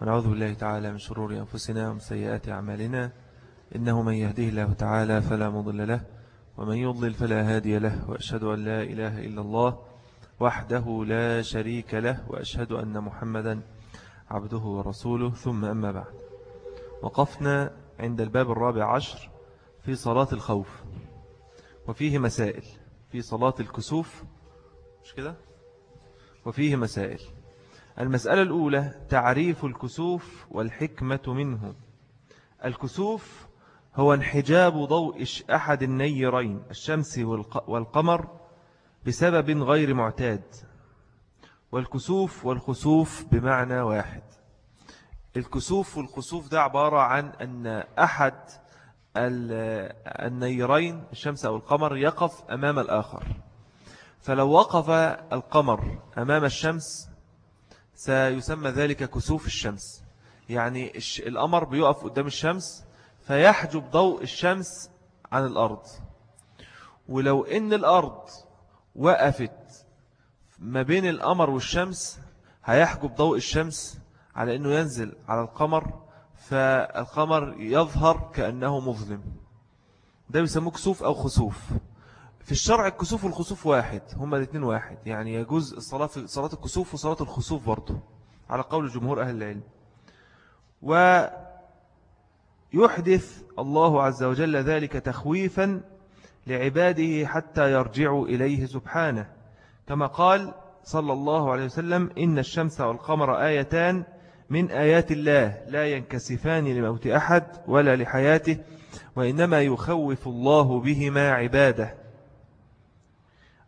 ونعوذ بالله تعالى من شرور أنفسنا ومن سيئات أعمالنا. إنه من يهده الله تعالى فلا مضل له ومن يضلل فلا هادي له وأشهد أن لا إله إلا الله وحده لا شريك له وأشهد أن محمدا عبده ورسوله. ثم أما بعد. وقفنا عند الباب الرابع عشر في صلاة الخوف وفيه مسائل في صلاة الكسوف. مش كده؟ وفيه مسائل. المسألة الأولى تعريف الكسوف والحكمة منه. الكسوف هو انحجاب ضوء أحد النيرين الشمس والقمر بسبب غير معتاد. والكسوف والخسوف بمعنى واحد. الكسوف والخسوف ده عبارة عن أن أحد النيرين الشمس أو القمر يقف أمام الآخر. فلو وقف القمر أمام الشمس سيسمى ذلك كسوف الشمس. يعني القمر بيقف قدام الشمس فيحجب ضوء الشمس عن الأرض. ولو إن الأرض وقفت ما بين القمر والشمس هيحجب ضوء الشمس على أنه ينزل على القمر فالقمر يظهر كأنه مظلم. ده بيسموه كسوف أو خسوف. في الشرع الكسوف والخسوف واحد هما الاثنين واحد. يعني يجوز الصلاة في صلاة الكسوف وصلاة الخسوف برضه على قول جمهور أهل العلم. ويحدث الله عز وجل ذلك تخويفا لعباده حتى يرجعوا إليه سبحانه. كما قال صلى الله عليه وسلم إن الشمس والقمر آيتان من آيات الله لا ينكسفان لموت أحد ولا لحياته وإنما يخوف الله بهما عباده.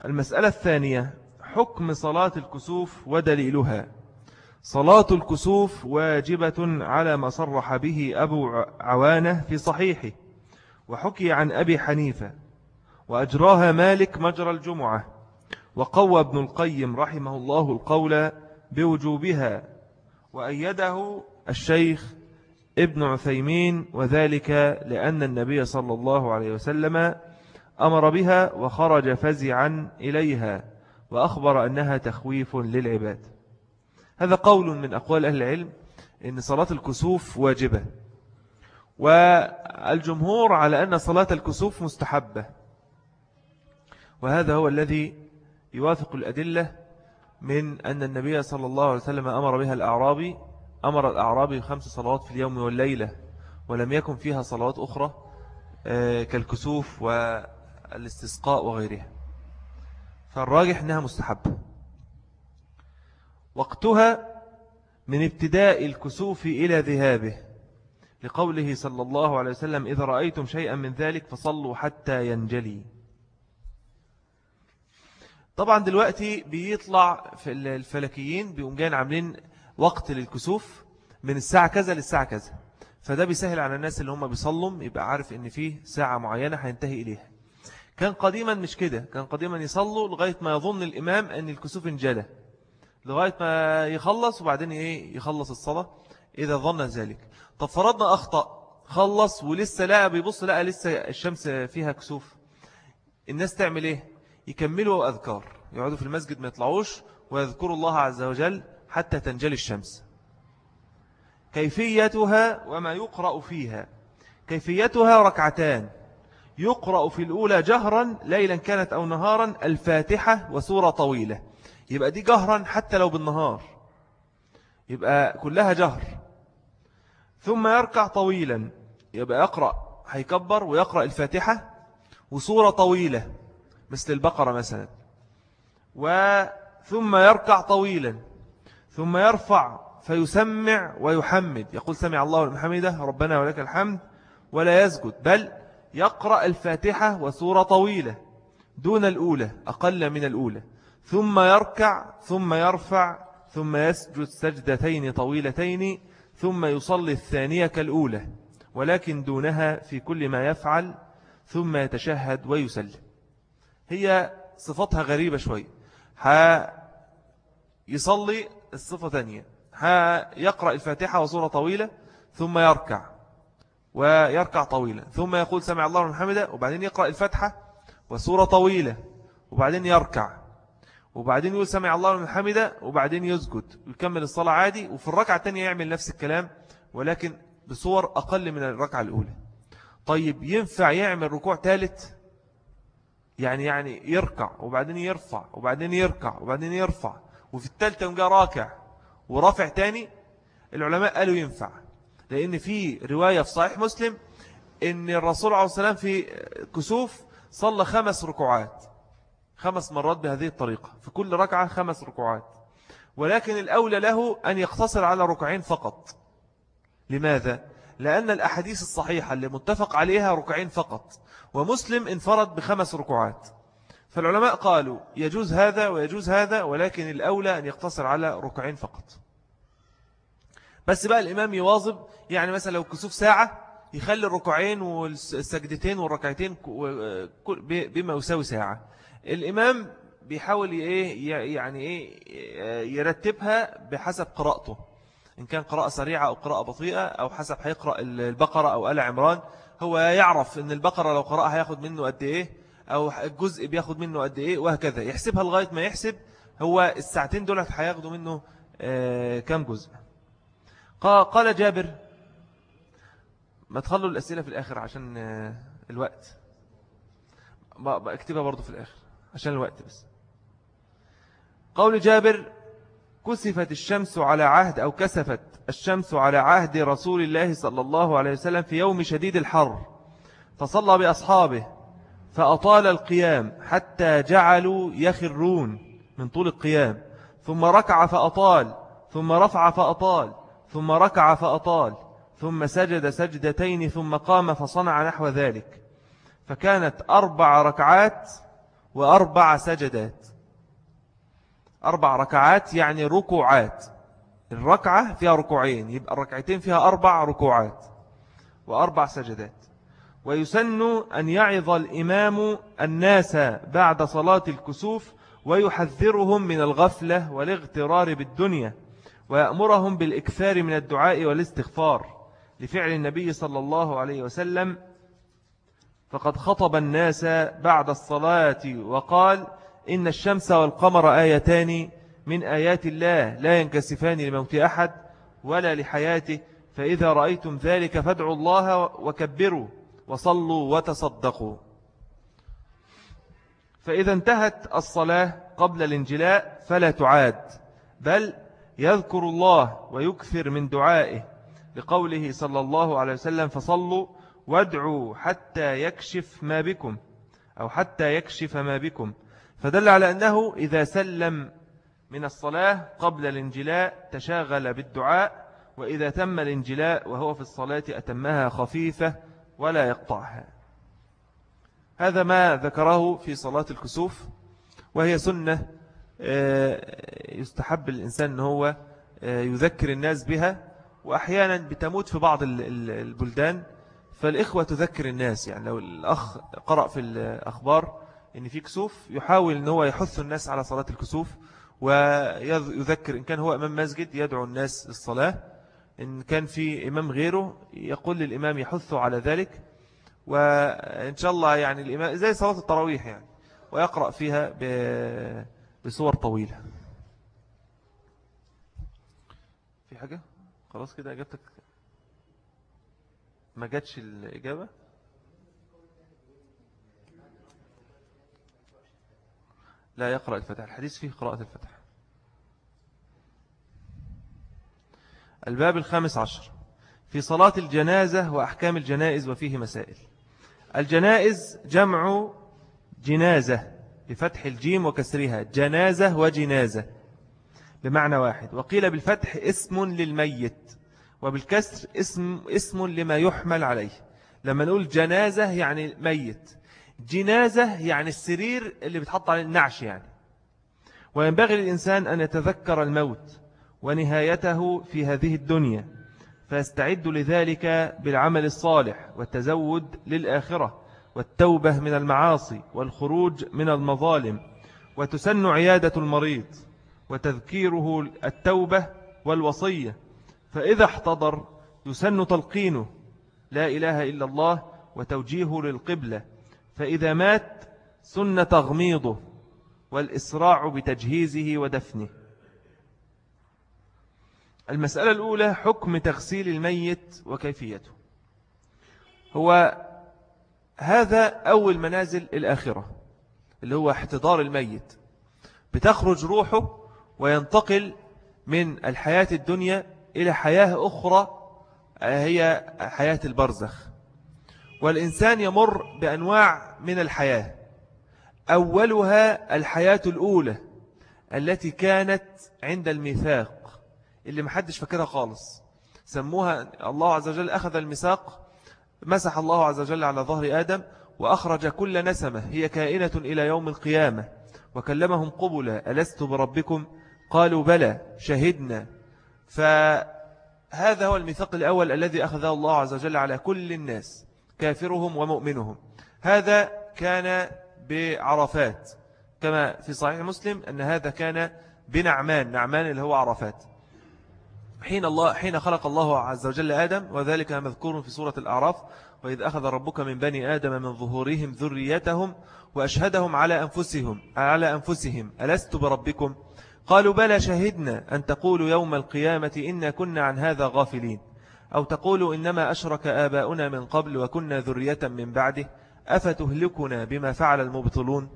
المسألة الثانية حكم صلاة الكسوف ودليلها. صلاة الكسوف واجبة على ما صرح به أبو عوانة في صحيحه وحكي عن أبي حنيفة وأجراها مالك مجرى الجمعة. وقوى ابن القيم رحمه الله القول بوجوبها وأيده الشيخ ابن عثيمين وذلك لأن النبي صلى الله عليه وسلم أمر بها وخرج فزعا إليها وأخبر أنها تخويف للعباد. هذا قول من أقوال أهل العلم إن صلاة الكسوف واجبة والجمهور على أن صلاة الكسوف مستحبة وهذا هو الذي يوافق الأدلة من أن النبي صلى الله عليه وسلم أمر بها الأعرابي. أمر الأعرابي خمس صلوات في اليوم والليلة ولم يكن فيها صلوات أخرى آه، كالكسوف والاستسقاء وغيرها. فالراجح أنها مستحبة. وقتها من ابتداء الكسوف إلى ذهابه لقوله صلى الله عليه وسلم إذا رأيتم شيئا من ذلك فصلوا حتى ينجلي. طبعا دلوقتي بيطلع في الفلكيين بيقوم جاين عاملين وقت للكسوف من الساعة كذا للساعة كذا. فده بيسهل على الناس اللي هم بيصلوا يبقى عارف إن فيه ساعة معينة هينتهي إليها. كان قديما مش كده. كان قديما يصلوا لغاية ما يظن الإمام أن الكسوف انجلى. لغاية ما يخلص وبعدين إيه؟ يخلص الصلاة. إذا ظن ذلك. طب فرضنا أخطأ. خلص ولسه لا بيبص لا لسه الشمس فيها كسوف. الناس تعمل إيه؟ يكملوا أذكار. يقعدوا في المسجد ما يطلعوش ويذكروا الله عز وجل حتى تنجلي الشمس. كيفيتها وما يقرأ فيها. كيفيتها ركعتان. يقرأ في الأولى جهرا ليلا كانت أو نهارا الفاتحة وسورة طويلة. يبقى دي جهرا حتى لو بالنهار. يبقى كلها جهر. ثم يركع طويلا. يبقى يقرأ هيكبر ويقرأ الفاتحة وسورة طويلة مثل البقرة مثلا. وثم يركع طويلا. ثم يرفع فيسمع ويحمد. يقول سمع الله المحمدة ربنا ولك الحمد ولا يسجد. بل يقرأ الفاتحة وسورة طويلة دون الأولى أقل من الأولى. ثم يركع ثم يرفع ثم يسجد سجدتين طويلتين ثم يصلي الثانية كالأولى ولكن دونها في كل ما يفعل ثم يتشهد ويسلم. هي صفتها غريبة شوي. يصلي الصفة ثانية يقرأ الفاتحة وصورة طويلة ثم يركع. ويركع طويلة ثم يقول سمع الله من حمده وبعدين يقرأ الفاتحة وصورة طويلة وبعدين يركع وبعدين يقول سمع الله من حمده وبعدين يسجد. ويكمل الصلاة عادي وفي الركعة الثانية يعمل نفس الكلام ولكن بصور أقل من الركعة الأولى. طيب ينفع يعمل ركوع ثالث؟ يعني يعني يركع وبعدين يرفع وبعدين يركع وبعدين يرفع وفي الثالثة يوم راكع ورافع تاني؟ العلماء قالوا ينفع. لأن في رواية في صحيح مسلم ان الرسول عليه السلام في كسوف صلى خمس ركوعات. خمس مرات بهذه الطريقة. في كل ركعة خمس ركوعات. ولكن الأولى له أن يقتصر على ركعين فقط. لماذا؟ لأن الأحاديث الصحيحة اللي متفق عليها ركعين فقط. ومسلم انفرد بخمس ركوعات. فالعلماء قالوا يجوز هذا ويجوز هذا ولكن الأولى أن يقتصر على ركعين فقط. بس بقى الإمام يواظب يعني مثلا لو كسوف ساعة يخلي الركوعين والسجدتين والركعتين بما يساوي ساعة. الإمام بيحاول إيه يعني إيه يرتبها بحسب قراءته. إن كان قراءة سريعة أو قراءة بطيئة أو حسب هيقرأ البقرة أو آل عمران. هو يعرف أن البقرة لو قرأها هياخد منه قد إيه أو الجزء بياخد منه قد إيه وهكذا. يحسبها لغاية ما يحسب هو الساعتين دولت هياخدوا منه آه، كم جزء. قال جابر ما تخلوا الأسئلة في الآخر عشان آه، الوقت. اكتبها برضو في الآخر عشان الوقت بس. قول جابر كسفت الشمس على عهد أو كسفت الشمس على عهد رسول الله صلى الله عليه وسلم في يوم شديد الحر فصلى بأصحابه فأطال القيام حتى جعلوا يخرون من طول القيام ثم ركع فأطال ثم رفع فأطال ثم ركع فأطال ثم سجد سجدتين ثم قام فصنع نحو ذلك. فكانت أربع ركعات وأربع سجدات. أربع ركعات يعني ركوعات. الركعة فيها ركوعين يبقى الركعتين فيها أربع ركوعات وأربع سجدات. ويسن أن يعظ الإمام الناس بعد صلاة الكسوف ويحذرهم من الغفلة والاغترار بالدنيا. ويأمرهم بالإكثار من الدعاء والاستغفار لفعل النبي صلى الله عليه وسلم فقد خطب الناس بعد الصلاة وقال إن الشمس والقمر آيتان من آيات الله لا ينكسفان لموت أحد ولا لحياته فإذا رأيتم ذلك فادعوا الله وكبروا وصلوا وتصدقوا. فإذا انتهت الصلاة قبل الانجلاء فلا تعاد بل يذكر الله ويكثر من دعائه لقوله صلى الله عليه وسلم فصلوا وادعوا حتى يكشف ما بكم أو حتى يكشف ما بكم. فدل على أنه إذا سلم من الصلاة قبل الانجلاء تشاغل بالدعاء وإذا تم الانجلاء وهو في الصلاة أتمها خفيفة ولا يقطعها. هذا ما ذكره في صلاة الكسوف وهي سنة يستحب الإنسان أنه هو آه، يذكر الناس بها وأحيانا بتموت في بعض البلدان. فالإخوة تذكر الناس. يعني لو الأخ قرأ في الأخبار إن في كسوف يحاول أن هو يحث الناس على صلاة الكسوف ويذكر إن كان هو أمام مسجد يدعو الناس للصلاة. إن كان في إمام غيره يقول للإمام يحث على ذلك. وإن شاء الله يعني الإمام زي صلاة التراويح يعني ويقرأ فيها بصور طويلة. في حاجة؟ خلاص كده إجابتك ما جاتش الإجابة؟ لا يقرأ الفتح الحديث فيه قراءة الفتح الباب الخامس عشر. في صلاة الجنازة وأحكام الجنائز وفيه مسائل. الجنائز جمع جنازة. بفتح الجيم وكسرها. جنازة وجنازة. بمعنى واحد. وقيل بالفتح اسم للميت. وبالكسر اسم, اسم لما يحمل عليه. لما نقول جنازة يعني ميت. جنازة يعني السرير اللي بتحط عليه النعش يعني. وينبغي للإنسان أن يتذكر الموت ونهايته في هذه الدنيا. فيستعد لذلك بالعمل الصالح والتزود للآخرة. والتوبة من المعاصي والخروج من المظالم وتسن عيادة المريض وتذكيره التوبة والوصية. فإذا احتضر يسن تلقينه لا إله إلا الله وتوجيهه للقبلة. فإذا مات سن تغميضه والإسراع بتجهيزه ودفنه. المسألة الأولى حكم تغسيل الميت وكيفيته. هو هذا أول منازل الآخرة اللي هو احتضار الميت. بتخرج روحه وينتقل من الحياة الدنيا إلى حياة أخرى هي حياة البرزخ. والإنسان يمر بأنواع من الحياة. أولها الحياة الأولى التي كانت عند الميثاق اللي محدش فاكرها خالص. سموها الله عز وجل أخذ الميثاق مسح الله عز وجل على ظهر آدم وأخرج كل نسمة هي كائنة إلى يوم القيامة. وكلمهم قبلا ألست بربكم؟ قالوا بلى شهدنا. فهذا هو الميثاق الأول الذي أخذه الله عز وجل على كل الناس كافرهم ومؤمنهم. هذا كان بعرفات كما في صحيح مسلم أن هذا كان بنعمان نعمان اللي هو عرفات. حين الله حين خلق الله عز وجل آدم وذلك مذكور في سورة الأعراف وإذ أخذ ربك من بني آدم من ظهورهم ذريتهم وأشهدهم على أنفسهم على أنفسهم. ألست بربكم؟ قالوا بلى شهدنا أن تقولوا يوم القيامة إنا كنا عن هذا غافلين. أو تقولوا إنما أشرك آباؤنا من قبل وكنا ذرية من بعده. أفتهلكنا بما فعل المبطلون؟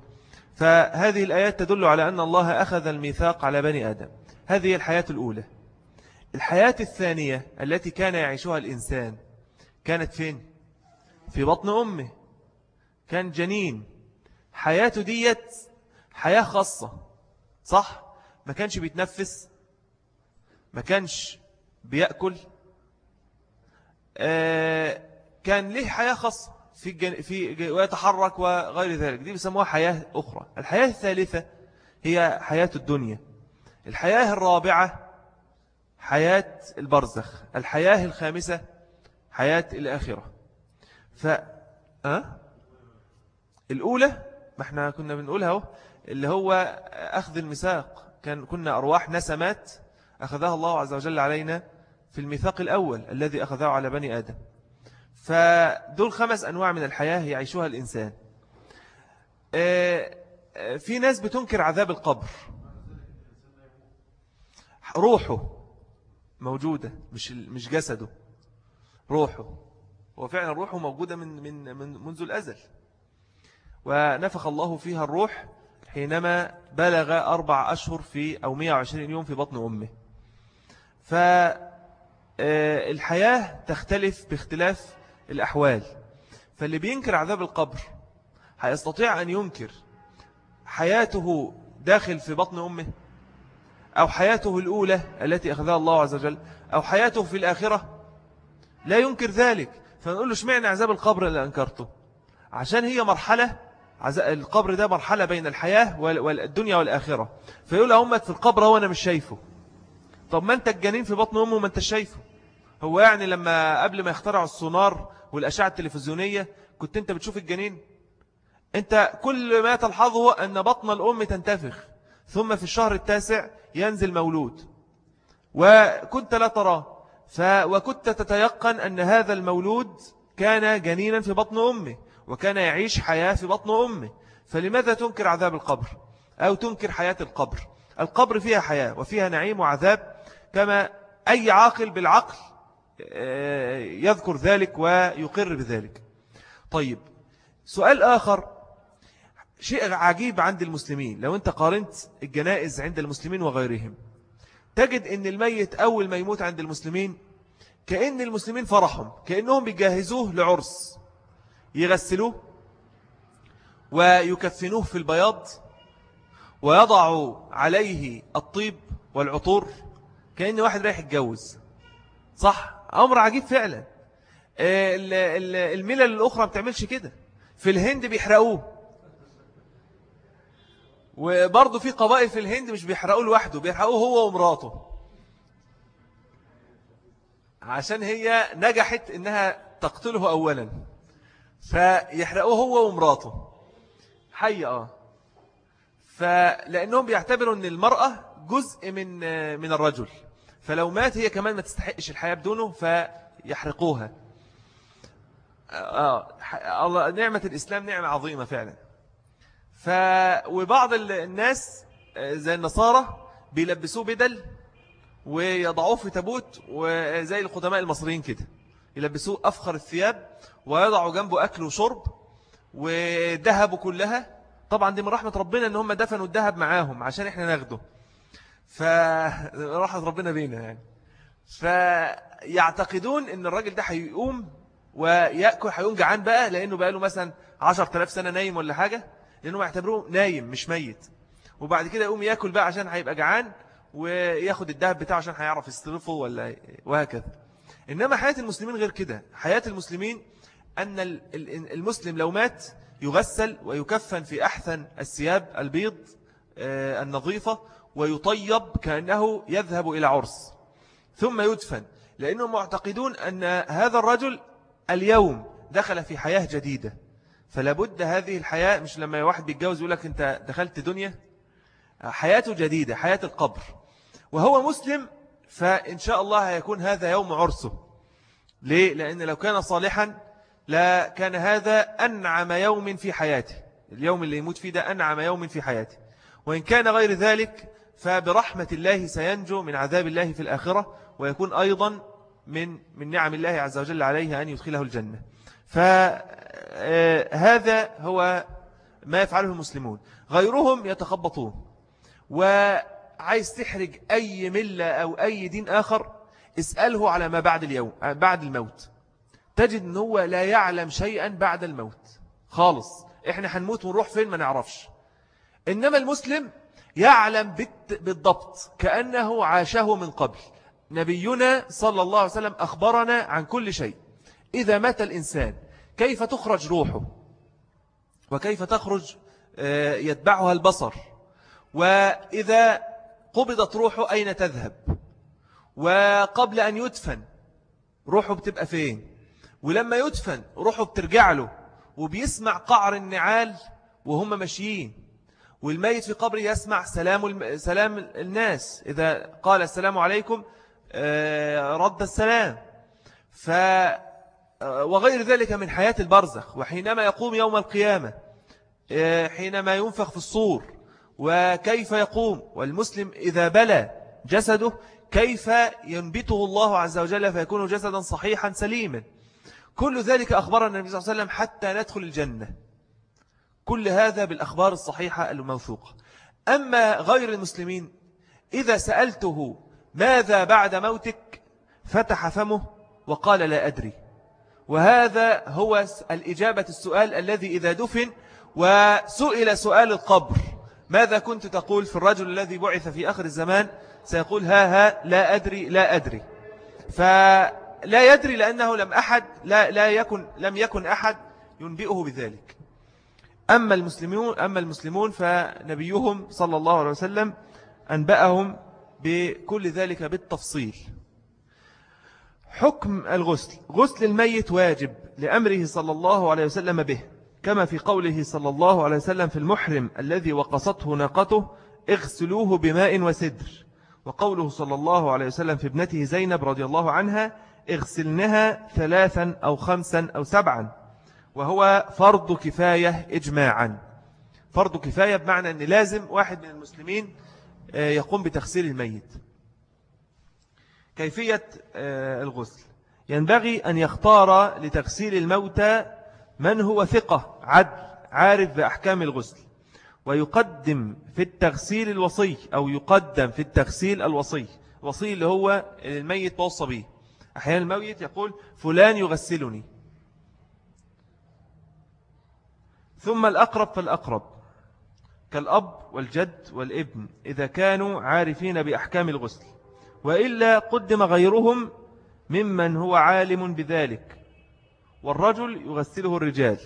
فهذه الآيات تدل على أن الله أخذ الميثاق على بني آدم. هذه الحياة الأولى. الحياة الثانية التي كان يعيشها الإنسان كانت فين؟ في بطن أمه. كان جنين. حياته ديت حياة خاصة صح؟ ما كانش بيتنفس ما كانش بيأكل. آه كان له حياة خاصة في الجن... في ويتحرك وغير ذلك. دي بيسموها حياة أخرى. الحياة الثالثة هي حياة الدنيا. الحياة الرابعة حياة البرزخ. الحياة الخامسة حياة الآخرة. ف أه؟ الأولى ما إحنا كنا بنقولها هو اللي هو أخذ المساق كان كنا أرواح نسمات أخذها الله عز وجل علينا في الميثاق الأول الذي أخذه على بني آدم. فدول خمس أنواع من الحياة يعيشها الإنسان. آه، آه، في ناس بتنكر عذاب القبر. روحه. موجودة مش مش جسده روحه. هو فعلا روحه موجودة من من من منذ الأزل. ونفخ الله فيها الروح حينما بلغ أربع أشهر في أو 120 يوم في بطن أمه. فالحياة آه، تختلف باختلاف الأحوال. فاللي بينكر عذاب القبر هيستطيع أن ينكر حياته داخل في بطن أمه. أو حياته الأولى التي أخذها الله عز وجل أو حياته في الآخرة لا ينكر ذلك. فنقول له شمعنا عذاب القبر اللي أنكرته؟ عشان هي مرحلة القبر ده مرحلة بين الحياة والدنيا والآخرة. فيقول أمك في القبر هو أنا مش شايفه. طب ما أنت الجنين في بطن أمه ما أنت شايفه. هو يعني لما قبل ما يخترعوا السونار والأشعة التلفزيونية كنت أنت بتشوف الجنين؟ أنت كل ما تلحظه أن بطن الأم تنتفخ. ثم في الشهر التاسع ينزل مولود. وكنت لا تراه. ف... وكنت تتيقن أن هذا المولود كان جنينا في بطن أمه وكان يعيش حياة في بطن أمه. فلماذا تنكر عذاب القبر؟ أو تنكر حياة القبر؟ القبر فيها حياة وفيها نعيم وعذاب كما أي عاقل بالعقل آه، يذكر ذلك ويقر بذلك. طيب سؤال آخر. شيء عجيب عند المسلمين. لو أنت قارنت الجنائز عند المسلمين وغيرهم تجد أن الميت أول ما يموت عند المسلمين كأن المسلمين فرحهم كأنهم بيجهزوه لعرس. يغسلوه ويكفنوه في البياض ويضعوا عليه الطيب والعطور كأن واحد رايح يتجوز. صح؟ أمر عجيب فعلا. آه، الملل الأخرى بتعملش كده. في الهند بيحرقوه. وبرضه في قبائل في الهند مش بيحرقوه لوحده بيحرقوه هو ومراته. عشان هي نجحت إنها تقتله اولا. فيحرقوه هو ومراته. حي آه. فلأنهم بيعتبروا إن المرأة جزء من من الرجل. فلو مات هي كمان ما تستحقش الحياة بدونه فيحرقوها. آه, آه، نعمة الإسلام نعمة عظيمة فعلا. ف... وبعض الناس زي النصارى بيلبسوه بدل ويضعوه في تابوت وزي القدماء المصريين كده. يلبسوه أفخر الثياب ويضعوا جنبه أكل وشرب وذهبوا كلها. طبعا دي من رحمة ربنا إن هم دفنوا الذهب معاهم عشان إحنا ناخده. فرحمة ربنا بينا يعني. فيعتقدون إن الراجل ده هيقوم ويأكل هيقوم جعان بقى لأنه بقى له مثلا 10000 سنة نايم ولا حاجة. لأنه يعتبروه نايم مش ميت. وبعد كده يقوم يأكل بقى عشان هيبقى جعان وياخد الذهب بتاعه عشان هيعرف يصرفه ولا وهكذا. إنما حياة المسلمين غير كده. حياة المسلمين أن المسلم لو مات يغسل ويكفن في أحسن الثياب البيض آه، النظيفة ويطيب كأنه يذهب إلى عرس. ثم يدفن. لأنهم معتقدون أن هذا الرجل اليوم دخل في حياة جديدة. فلابد هذه الحياة مش لما واحد بيتجوز يقول لك أنت دخلت دنيا؟ حياته جديدة حياة القبر. وهو مسلم فإن شاء الله هيكون هذا يوم عرسه. ليه؟ لأن لو كان صالحا لا كان هذا أنعم يوم في حياته. اليوم اللي يموت فيه ده أنعم يوم في حياته. وإن كان غير ذلك فبرحمة الله سينجو من عذاب الله في الآخرة ويكون أيضا من من نعم الله عز وجل عليه أن يدخله الجنة. فهذا هو ما يفعله المسلمون. غيرهم يتخبطون. وعايز تحرج أي ملة أو أي دين آخر اسأله على ما بعد اليوم بعد الموت. تجد أنه هو لا يعلم شيئا بعد الموت. خالص. إحنا هنموت ونروح فين؟ ما نعرفش. إنما المسلم يعلم بالضبط. كأنه عاشه من قبل. نبينا صلى الله عليه وسلم أخبرنا عن كل شيء. إذا مات الإنسان كيف تخرج روحه؟ وكيف تخرج آه، يتبعها البصر؟ وإذا قبضت روحه أين تذهب؟ وقبل أن يدفن روحه بتبقى فين؟ ولما يدفن روحه بترجع له وبيسمع قعر النعال وهم ماشيين. والميت في قبره يسمع سلام سلام الناس. إذا قال السلام عليكم آه، رد السلام. ف وغير ذلك من حياة البرزخ وحينما يقوم يوم القيامة آه، حينما ينفخ في الصور وكيف يقوم والمسلم إذا بلى جسده كيف ينبته الله عز وجل فيكون جسدا صحيحا سليما. كل ذلك أخبرنا النبي صلى الله عليه وسلم حتى ندخل الجنة. كل هذا بالأخبار الصحيحة الموثوقة. أما غير المسلمين إذا سألته ماذا بعد موتك فتح فمه وقال لا أدري. وهذا هو الإجابة السؤال الذي إذا دفن وسئل سؤال القبر. ماذا كنت تقول في الرجل الذي بعث في آخر الزمان؟ سيقول ها ها لا أدري لا أدري. فلا يدري لأنه لم أحد لا, لا يكن لم يكن أحد ينبئه بذلك. أما المسلمون أما المسلمون فنبيهم صلى الله عليه وسلم أنبأهم بكل ذلك بالتفصيل. حكم الغسل. غسل الميت واجب لأمره صلى الله عليه وسلم به كما في قوله صلى الله عليه وسلم في المحرم الذي وقصته ناقته اغسلوه بماء وسدر. وقوله صلى الله عليه وسلم في ابنته زينب رضي الله عنها اغسلنها ثلاثا أو خمسا أو سبعا. وهو فرض كفاية إجماعا. فرض كفاية بمعنى أن لازم واحد من المسلمين آه، يقوم بتغسيل الميت. كيفية آه، الغسل. ينبغي أن يختار لتغسيل الموتى من هو ثقة عدل عارف بأحكام الغسل. ويقدم في التغسيل الوصي أو يقدم في التغسيل الوصي. الوصي اللي هو الميت توصى به. أحيانا الميت يقول فلان يغسلني. ثم الأقرب فالأقرب. كالأب والجد والابن إذا كانوا عارفين بأحكام الغسل. وإلا قدم غيرهم ممن هو عالم بذلك. والرجل يغسله الرجال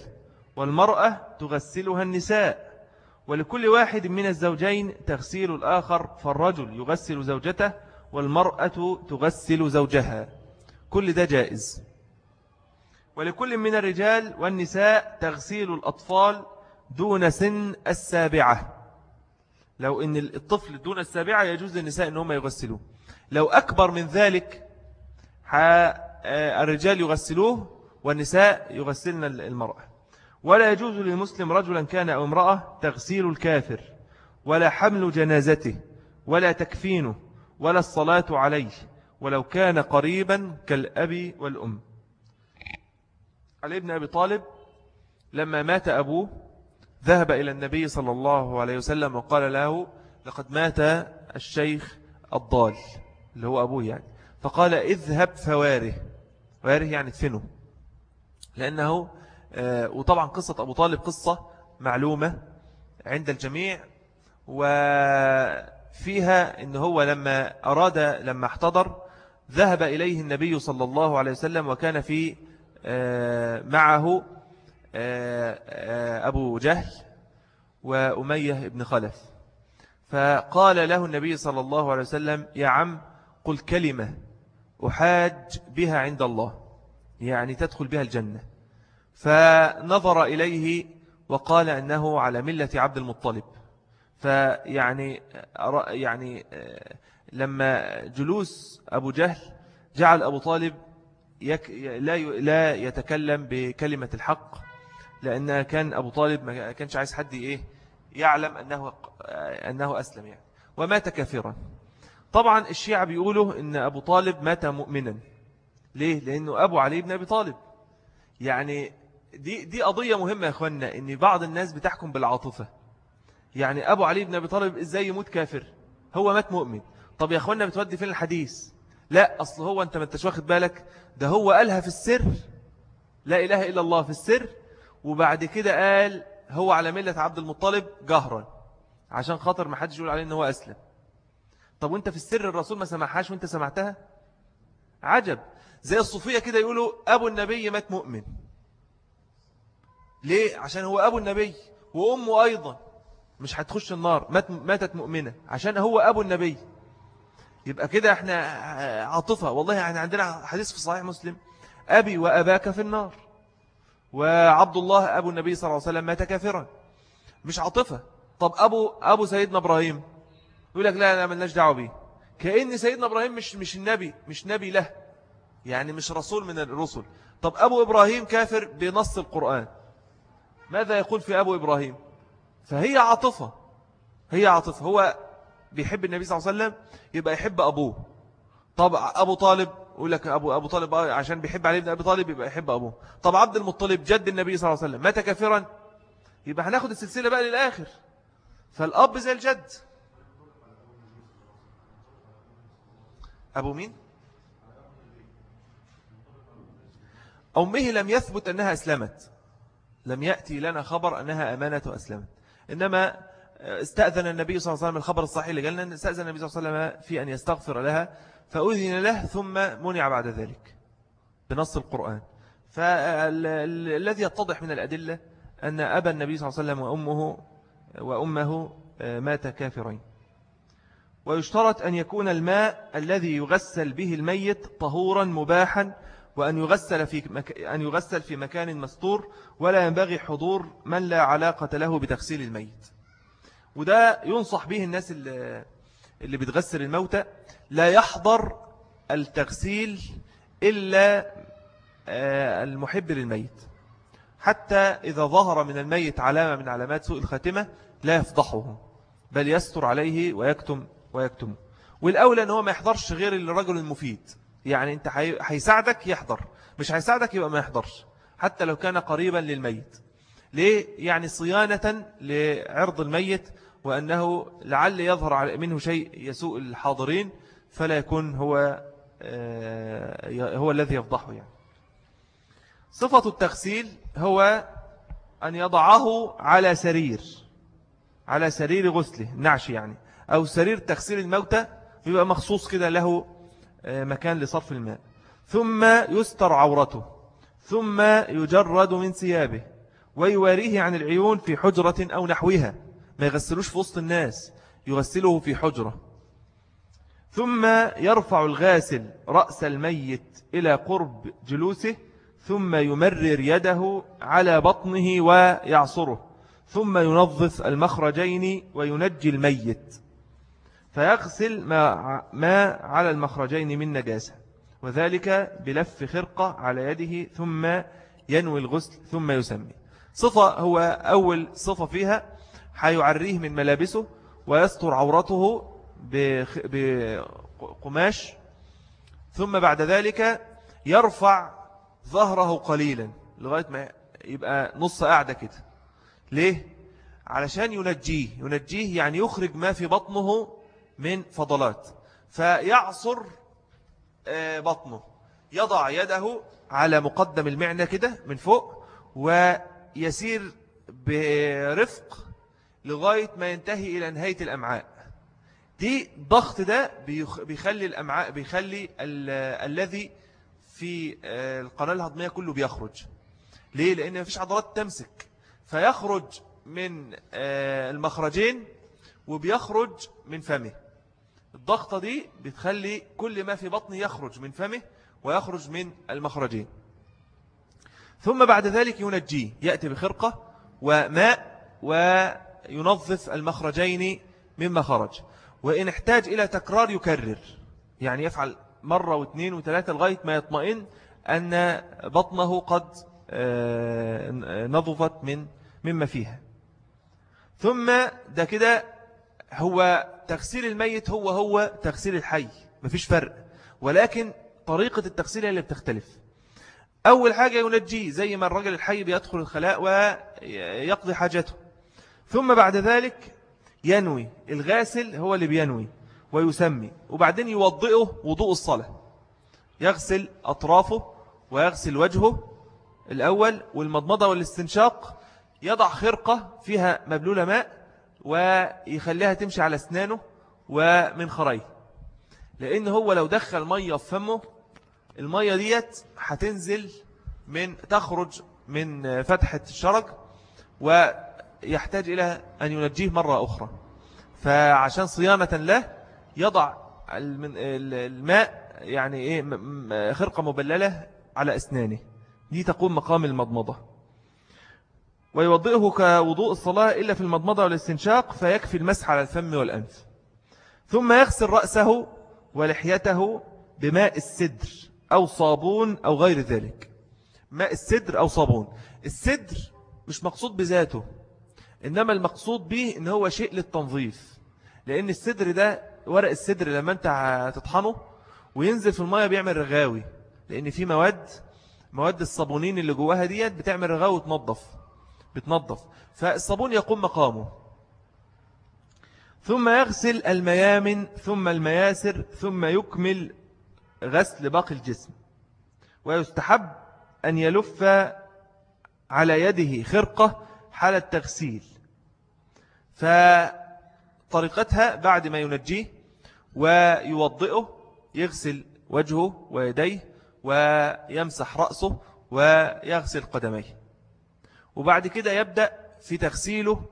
والمرأة تغسلها النساء. ولكل واحد من الزوجين تغسيل الآخر فالرجل يغسل زوجته والمرأة تغسل زوجها. كل ده جائز. ولكل من الرجال والنساء تغسيل الأطفال دون سن السابعة. لو إن الطفل دون السابعة يجوز للنساء أنهم يغسلوه. لو أكبر من ذلك الرجال يغسلوه والنساء يغسلن المرأة. ولا يجوز للمسلم رجلا كان أو امرأة تغسيل الكافر ولا حمل جنازته ولا تكفينه ولا الصلاة عليه ولو كان قريبا كالأب والأم. علي بن أبي طالب لما مات أبوه ذهب إلى النبي صلى الله عليه وسلم وقال له لقد مات الشيخ الضال. اللي هو أبوه يعني. فقال اذهب فواره. واره يعني ادفنه لأنه آه، وطبعا قصة أبو طالب قصة معلومة عند الجميع. وفيها إن هو لما أراد لما احتضر ذهب إليه النبي صلى الله عليه وسلم وكان في آه، معه آه، أبو جهل وأمية بن خلف. فقال له النبي صلى الله عليه وسلم يا عم قل كلمة أحاج بها عند الله يعني تدخل بها الجنة. فنظر إليه وقال أنه على ملة عبد المطلب. فيعني يعني لما جلوس أبو جهل جعل أبو طالب يك لا لا يتكلم بكلمة الحق لأن كان أبو طالب ما كانش عايز حد إيه يعلم أنه أنه أسلم يعني. ومات كافرا. طبعا الشيعة بيقولوا أن أبو طالب مات مؤمنا. ليه؟ لأنه أبو علي بن أبي طالب. يعني دي, دي قضية مهمة يا أخوانا أن بعض الناس بتحكم بالعاطفة. يعني أبو علي بن أبي طالب إزاي يموت كافر؟ هو مات مؤمن. طب يا أخوانا بتودي فين الحديث؟ لا أصل هو أنت ما أنتش واخد بالك ده هو قالها في السر. لا إله إلا الله في السر. وبعد كده قال هو على ملة عبد المطلب جهرا عشان خاطر ما حدش يقول عليه إن هو أسلم. طب وانت في السر الرسول ما سمعهاش وانت سمعتها؟ عجب. زي الصوفية كده يقولوا أبو النبي مات مؤمن. ليه؟ عشان هو أبو النبي وأمه أيضا. مش هتخش النار. مات ماتت مؤمنة. عشان هو أبو النبي. يبقى كده إحنا عاطفة. والله إحنا عندنا حديث في صحيح مسلم. أبي وأباك في النار. وعبد الله أبو النبي صلى الله عليه وسلم مات كافرا. مش عاطفة. طب أبو, أبو سيدنا إبراهيم. يقول لك لا لا ملناش دعوة بيه. كأن سيدنا إبراهيم مش مش النبي مش نبي له. يعني مش رسول من الرسل. طب أبو إبراهيم كافر بنص القرآن. ماذا يقول في أبو إبراهيم؟ فهي عاطفة. هي عاطفة. هو بيحب النبي صلى الله عليه وسلم يبقى يحب أبوه. طب أبو طالب يقول لك أبو, أبو طالب عشان بيحب علي بن أبي طالب يبقى يحب أبوه. طب عبد المطلب جد النبي صلى الله عليه وسلم مات كافرا؟ يبقى هناخد السلسلة بقى للآخر. فالأب زي الجد. أبو مين؟ أمه لم يثبت أنها أسلمت. لم يأتي لنا خبر أنها أمانة أسلمت إنما استأذن النبي صلى الله عليه وسلم الخبر الصحيح اللي قالنا استأذن النبي صلى الله عليه وسلم في أن يستغفر لها فأذن له ثم منع بعد ذلك بنص القرآن. فالذي يتضح من الأدلة أن أبا النبي صلى الله عليه وسلم وأمه وأمه مات كافرين. ويشترط أن يكون الماء الذي يغسل به الميت طهورا مباحا وأن يغسل في مك... أن يغسل في مكان مستور ولا ينبغي حضور من لا علاقة له بتغسيل الميت. وده ينصح به الناس اللي, اللي بتغسل الموتى لا يحضر التغسيل إلا آه، المحب للميت. حتى إذا ظهر من الميت علامة من علامات سوء الخاتمة لا يفضحه بل يستر عليه ويكتم ويكتمه. والأولى أنه ما يحضرش غير الرجل المفيد. يعني أنت هيساعدك يحضر. مش هيساعدك يبقى ما يحضرش. حتى لو كان قريبا للميت. ليه؟ يعني صيانة لعرض الميت وأنه لعل يظهر منه شيء يسوء الحاضرين فلا يكون هو آه، هو الذي يفضحه يعني. صفة التغسيل هو أن يضعه على سرير. على سرير غسله نعش يعني. أو سرير تغسيل الموتى يبقى مخصوص كده له آه، مكان لصرف الماء. ثم يستر عورته ثم يجرد من ثيابه ويواريه عن العيون في حجرة أو نحوها. ما يغسلوش في وسط الناس يغسله في حجرة. ثم يرفع الغاسل رأس الميت إلى قرب جلوسه ثم يمرر يده على بطنه ويعصره. ثم ينظف المخرجين وينجي الميت. فيغسل ما, ما على المخرجين من نجاسة وذلك بلف خرقة على يده ثم ينوي الغسل ثم يسمي. صفة هو أول صفة فيها حيعريه من ملابسه ويستر عورته بقماش ثم بعد ذلك يرفع ظهره قليلا لغاية ما يبقى نص قاعدة كده. ليه؟ علشان ينجيه. ينجيه يعني يخرج ما في بطنه من فضلات. فيعصر آه، بطنه. يضع يده على مقدم المعنى كده من فوق ويسير برفق لغاية ما ينتهي إلى نهاية الأمعاء. دي ضغط ده بيخلي الأمعاء بيخلي الذي في آه، القناة الهضمية كله بيخرج. ليه؟ لأن مفيش عضلات تمسك. فيخرج من آه، المخرجين وبيخرج من فمه. الضغطة دي بتخلي كل ما في بطنه يخرج من فمه ويخرج من المخرجين. ثم بعد ذلك ينجيه يأتي بخرقة وماء وينظف المخرجين مما خرج. وإن احتاج إلى تكرار يكرر. يعني يفعل مرة واثنين وثلاثة لغاية ما يطمئن أن بطنه قد آه، نظفت من مما فيها. ثم ده كده هو تغسيل الميت هو هو تغسيل الحي مفيش فرق. ولكن طريقة التغسيل هي اللي بتختلف. أول حاجة ينجيه زي ما الرجل الحي بيدخل الخلاء ويقضي حاجته. ثم بعد ذلك ينوي الغاسل هو اللي بينوي ويسمي وبعدين يوضئه وضوء الصلاة. يغسل أطرافه ويغسل وجهه الأول والمضمضة والاستنشاق يضع خرقة فيها مبلولة ماء ويخليها تمشي على أسنانه ومن خريه لأن هو لو دخل مية في فمه المية ديت هتنزل من تخرج من فتحة الشرج ويحتاج إلى أن ينجيه مرة أخرى. فعشان صيانة له يضع الماء يعني إيه خرقة مبللة على أسنانه. دي تقوم مقام المضمضة. ويوضئه كوضوء الصلاة إلا في المضمضة والاستنشاق فيكفي المسح على الفم والأنف. ثم يغسل رأسه ولحيته بماء السدر أو صابون أو غير ذلك. ماء السدر أو صابون. السدر مش مقصود بذاته إنما المقصود به إن هو شيء للتنظيف. لأن السدر ده ورق السدر لما أنت تطحنه وينزل في المية بيعمل رغاوي. لأن في مواد مواد الصابونين اللي جواها ديت بتعمل رغاوي وتنظف. بتنظف. فالصابون يقوم مقامه. ثم يغسل الميامن ثم المياسر ثم يكمل غسل باقي الجسم. ويستحب أن يلف على يده خرقة حال التغسيل. فطريقتها بعد ما ينجيه ويوضئه يغسل وجهه ويديه ويمسح رأسه ويغسل قدميه. وبعد كده يبدأ في تغسيله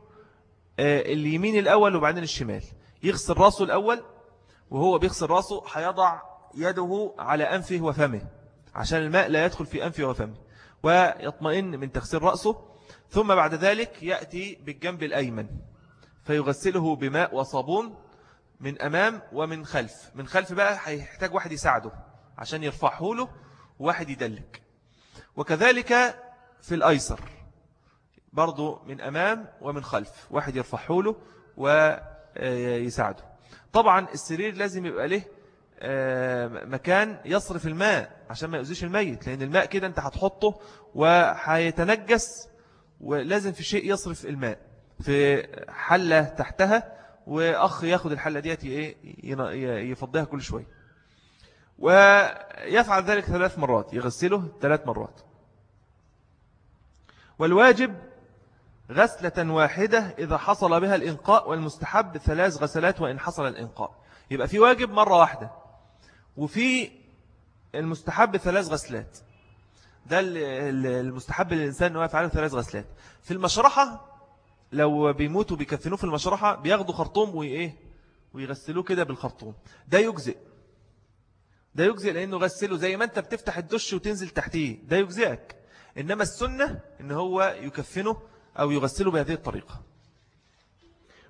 آه، اليمين الأول وبعدين الشمال. يغسل راسه الأول وهو بيغسل راسه هيضع يده على أنفه وفمه عشان الماء لا يدخل في أنفه وفمه ويطمئن من تغسيل رأسه. ثم بعد ذلك يأتي بالجنب الأيمن فيغسله بماء وصابون من أمام ومن خلف. من خلف بقى هيحتاج واحد يساعده عشان يرفعه له وواحد يدلك. وكذلك في الأيسر. برضو من أمام ومن خلف. واحد يرفعه له ويساعده طبعا السرير لازم يبقى له آه، مكان يصرف الماء عشان ما يؤذيش الميت لأن الماء كده أنت هتحطه وهيتنجس ولازم في شيء يصرف الماء. في حلة تحتها وأخ ياخد الحلة ديت يفضيها كل شوي ويفعل ذلك ثلاث مرات يغسله ثلاث مرات. والواجب غسلة واحدة إذا حصل بها الإنقاء والمستحب ثلاث غسلات وإن حصل الإنقاء. يبقى في واجب مرة واحدة وفي المستحب ثلاث غسلات. ده المستحب للإنسان أنه يفعله ثلاث غسلات. في المشرحة لو بيموتوا بيكفنوه في المشرحة بياخدوا خرطوم وإيه ويغسلوه كده بالخرطوم. ده يجزئ. ده يجزئ لأنه غسله زي ما أنت بتفتح الدش وتنزل تحتيه. ده يجزئك. إنما السنة إن هو يكفنه أو يغسله بهذه الطريقة.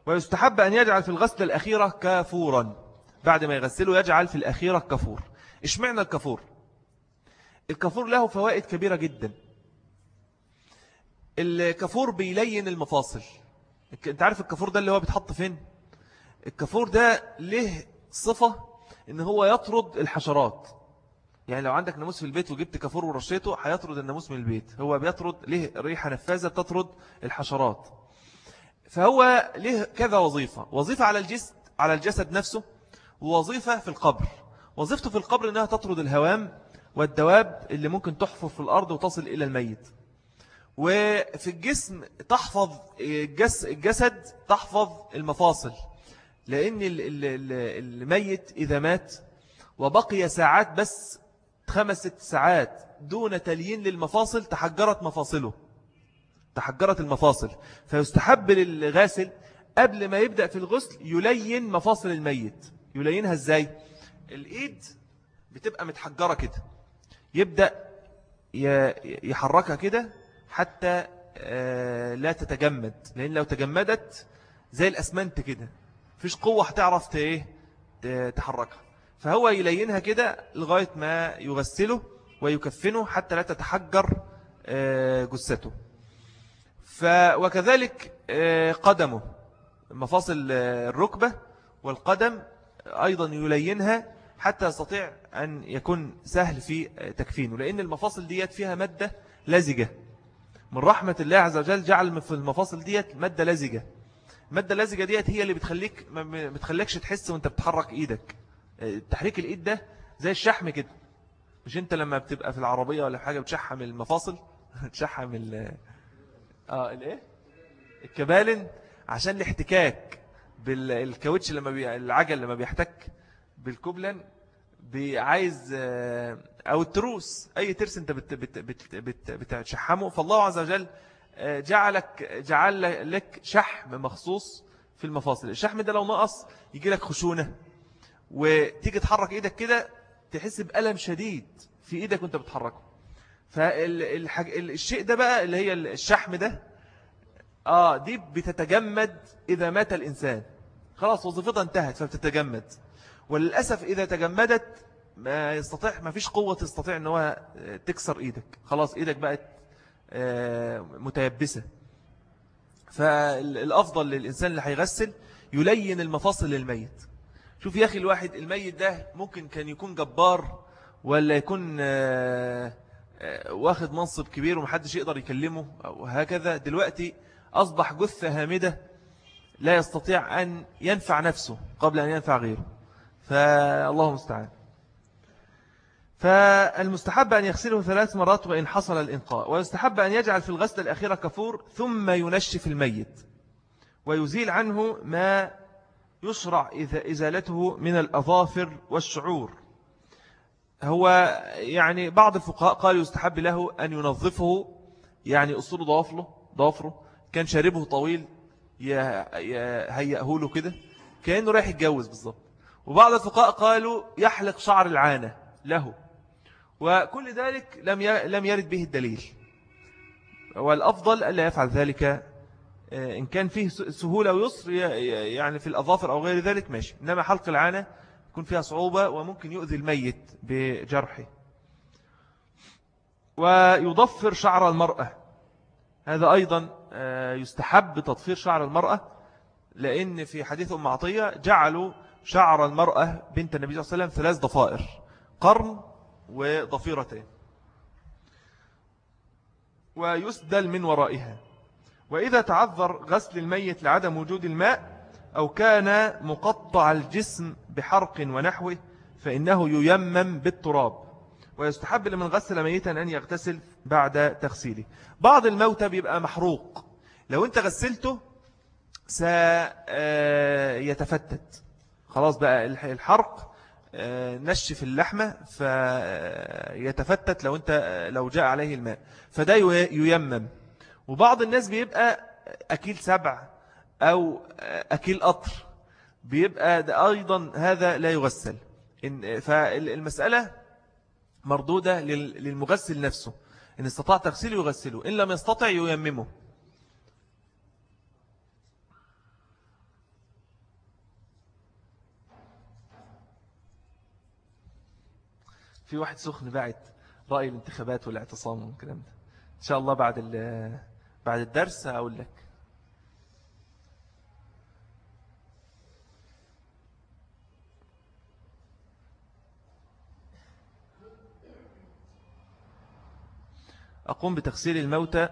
ويستحب أن يجعل في الغسل الأخيرة كافورا. بعد ما يغسله يجعل في الأخيرة كفور إيش معنى الكفور الكفور له فوائد كبيرة جدا. الكافور بيلين المفاصل. انت عارف الكافور ده اللي هو بيتحط فين؟ الكافور ده له صفة إن هو يطرد الحشرات. يعني لو عندك ناموس في البيت وجبت كافور ورشيته هيطرد الناموس من البيت. هو بيطرد له ريحة نفاذة بتطرد الحشرات. فهو له كذا وظيفة. وظيفة على الجسد على الجسد نفسه ووظيفة في القبر. وظيفته في القبر إنها تطرد الهوام والدواب اللي ممكن تحفر في الأرض وتصل إلى الميت. وفي الجسم تحفظ الجسد تحفظ المفاصل. لأن الميت إذا مات وبقي ساعات بس خمس ست ساعات دون تليين للمفاصل تحجرت مفاصله. تحجرت المفاصل. فيستحب للغاسل قبل ما يبدأ في الغسل يلين مفاصل الميت. يلينها إزاي؟ الإيد بتبقى متحجرة كده. يبدأ يحركها كده حتى آه، لا تتجمد. لأن لو تجمدت زي الأسمنت كده. فيش قوة هتعرف إيه؟ تحركها. فهو يلينها كده لغاية ما يغسله ويكفنه حتى لا تتحجر آه، جثته. وكذلك آه، قدمه مفاصل الركبة والقدم أيضا يلينها حتى يستطيع أن يكون سهل في تكفينه لأن المفاصل ديت فيها مادة لزجة. من رحمة الله عز وجل جعل في المفاصل ديت مادة لزجة. المادة اللزجة ديت هي اللي بتخليك ما بتخليكش تحس وانت بتحرك إيدك. تحريك الإيد ده زي الشحم كده. مش أنت لما بتبقى في العربية ولا حاجة بتشحم المفاصل؟ تشحم ال آه الايه الكبالن عشان الاحتكاك بالكاوتش لما بي... العجل لما بيحتك بالكوبلن عايز آه، أو التروس أي ترس أنت بت بت بت بت بتشحمه. فالله عز وجل آه، جعلك جعل لك شحم مخصوص في المفاصل. الشحم ده لو نقص يجي لك خشونة. وتيجي تحرك إيدك كده تحس بألم شديد في إيدك وانت بتحركه. فالشيء ده بقى اللي هي الشحم ده آه دي بتتجمد إذا مات الإنسان. خلاص وظيفتها انتهت فبتتجمد. وللأسف إذا تجمدت ما يستطيع ما فيش قوة تستطيع إن هو تكسر إيدك. خلاص إيدك بقت آه، متيبسة. فالأفضل للإنسان اللي هيغسل يلين المفاصل للميت. شوف يا أخي الواحد الميت ده ممكن كان يكون جبار ولا يكون آه، آه، واخد منصب كبير ومحدش يقدر يكلمه أو هكذا. دلوقتي أصبح جثة هامدة لا يستطيع أن ينفع نفسه قبل أن ينفع غيره. فالله مستعان فالمستحب أن يغسله ثلاث مرات وإن حصل الإنقاء ويستحب أن يجعل في الغسل الأخيرة كفور ثم ينشف الميت ويزيل عنه ما يشرع إذا إزالته من الأظافر والشعور. هو يعني بعض الفقهاء قالوا يستحب له أن ينظفه يعني أصول ضوافره ضوافره. كان شاربه طويل يهيئه له كده كأنه رايح يتجوز بالضبط وبعض الفقهاء قالوا يحلق شعر العانة له. وكل ذلك لم لم يرد به الدليل. والأفضل ألا يفعل ذلك إن كان فيه سهولة ويسر يعني في الأظافر أو غير ذلك ماشي. إنما حلق العانة يكون فيها صعوبة وممكن يؤذي الميت بجرحه. ويضفر شعر المرأة. هذا أيضا آه، يستحب تضفير شعر المرأة لأن في حديث أم عطية جعلوا شعر المرأة بنت النبي صلى الله عليه وسلم ثلاث ضفائر قرن وضفيرتين. ويسدل من ورائها. وإذا تعذر غسل الميت لعدم وجود الماء أو كان مقطع الجسم بحرق ونحوه فإنه ييمم بالتراب ويستحب لمن غسل ميتا أن يغتسل بعد تغسيله. بعض الموتى بيبقى محروق. لو أنت غسلته سيتفتت خلاص بقى الحرق آه، نشف اللحمة فيتفتت لو أنت لو جاء عليه الماء. فده ييمم. وبعض الناس بيبقى أكيل سبع أو أكيل قطر. بيبقى ده أيضا هذا لا يغسل. فالمسألة مردودة للمغسل نفسه. إن استطاع تغسيله يغسله إن لم يستطع ييممه. في واحد سخن بعد رأي الانتخابات والاعتصام والكلام ده. إن شاء الله بعد بعد الدرس هقول لك. أقوم بتغسيل الموتى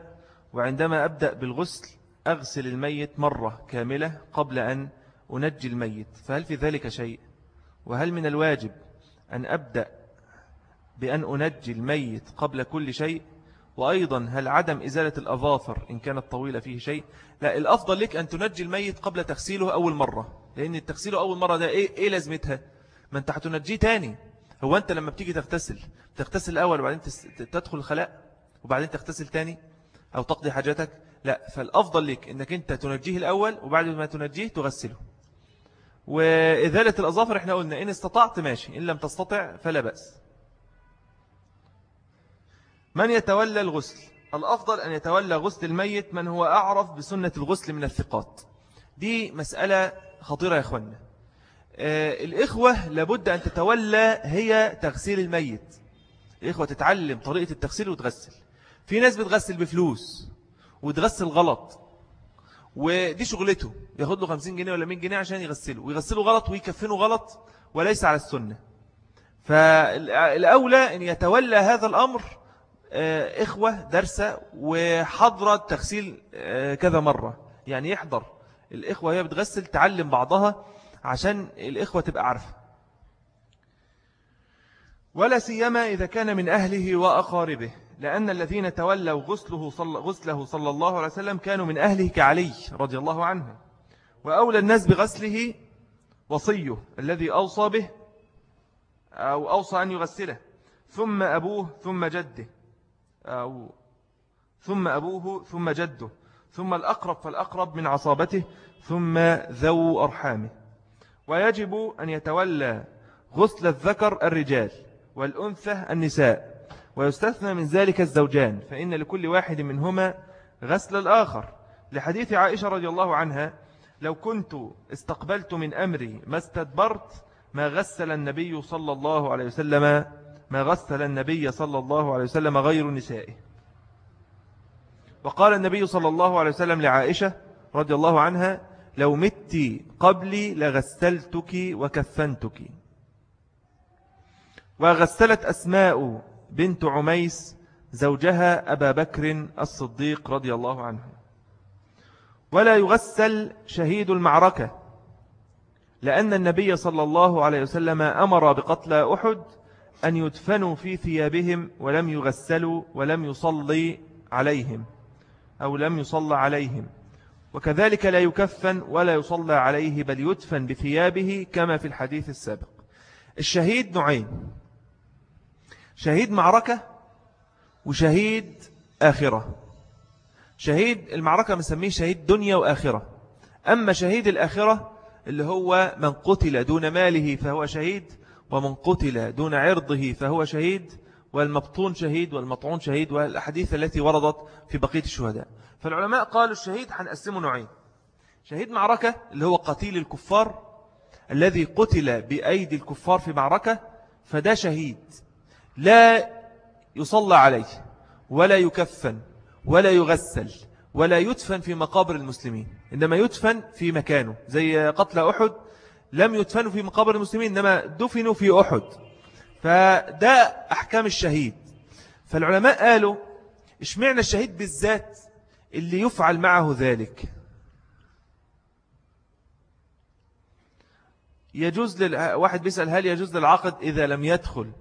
وعندما أبدأ بالغسل أغسل الميت مرة كاملة قبل أن أنجي الميت. فهل في ذلك شيء؟ وهل من الواجب أن أبدأ بأن أنجي الميت قبل كل شيء؟ وأيضا هل عدم إزالة الأظافر إن كانت طويلة فيه شيء؟ لا الأفضل لك أن تنجي الميت قبل تغسيله أول مرة لأن التغسيله أول مرة ده إيه, إيه لازمتها؟ ما أنت هتنجيه تاني. هو أنت لما بتيجي تغتسل تغتسل الأول وبعدين تدخل الخلاء وبعدين تغتسل تاني أو تقضي حاجاتك؟ لا فالأفضل لك أنك أنت تنجيه الأول وبعد ما تنجيه تغسله. وإذالة الأظافر إحنا قلنا إن استطعت ماشي إن لم تستطع فلا بأس. من يتولى الغسل؟ الأفضل أن يتولى غسل الميت من هو أعرف بسنة الغسل من الثقات. دي مسألة خطيرة يا أخوانا آه الإخوة لابد أن تتولى هي تغسيل الميت. الإخوة تتعلم طريقة التغسيل وتغسل. في ناس بتغسل بفلوس وتغسل غلط ودي شغلته ياخد له 50 جنيه ولا 100 جنيه عشان يغسله. ويغسله غلط ويكفنه غلط وليس على السنة. فالأولى أن يتولى هذا الأمر إخوة درسة وحضر التغسيل آه، كذا مرة. يعني يحضر. الإخوة هي بتغسل تعلم بعضها عشان الإخوة تبقى عارفة. ولا سيما إذا كان من أهله وأقاربه لأن الذين تولوا غسله صلى, غسله صلى الله عليه وسلم كانوا من أهله كعلي رضي الله عنه. وأولى الناس بغسله وصيه الذي أوصى به أو أوصى أن يغسله ثم أبوه ثم جده. أو ثم أبوه ثم جده ثم الأقرب فالأقرب من عصابته ثم ذو أرحامه. ويجب أن يتولى غسل الذكر الرجال والأنثى النساء ويستثنى من ذلك الزوجان فإن لكل واحد منهما غسل الآخر. لحديث عائشة رضي الله عنها لو كنت استقبلت من أمري ما استدبرت ما غسل النبي صلى الله عليه وسلم ما غسل النبي صلى الله عليه وسلم غير نسائه. وقال النبي صلى الله عليه وسلم لعائشة رضي الله عنها لو مت قبلي لغسلتك وكفنتك. وغسلت أسماء بنت عميس زوجها أبا بكر الصديق رضي الله عنه. ولا يغسل شهيد المعركة لأن النبي صلى الله عليه وسلم أمر بقتل أحد أن يدفنوا في ثيابهم ولم يغسلوا ولم يصلي عليهم أو لم يصلى عليهم. وكذلك لا يكفن ولا يصلى عليه بل يدفن بثيابه كما في الحديث السابق. الشهيد نوعين شهيد معركة وشهيد آخرة. شهيد المعركة مسميه شهيد دنيا وآخرة. أما شهيد الآخرة اللي هو من قتل دون ماله فهو شهيد ومن قتل دون عرضه فهو شهيد والمبطون شهيد والمطعون شهيد والأحاديث التي وردت في بقية الشهداء. فالعلماء قالوا الشهيد هنقسمه نوعين. شهيد معركة اللي هو قتيل الكفار الذي قتل بأيدي الكفار في معركة فده شهيد. لا يصلى عليه ولا يكفن ولا يغسل ولا يدفن في مقابر المسلمين إنما يدفن في مكانه زي قتل أحد لم يدفنوا في مقابر المسلمين إنما دفنوا في أحد. فده أحكام الشهيد. فالعلماء قالوا اشمعنا الشهيد بالذات اللي يفعل معه ذلك؟ يجوز لل... واحد بيسأل هل يجوز للعقد إذا لم يدخل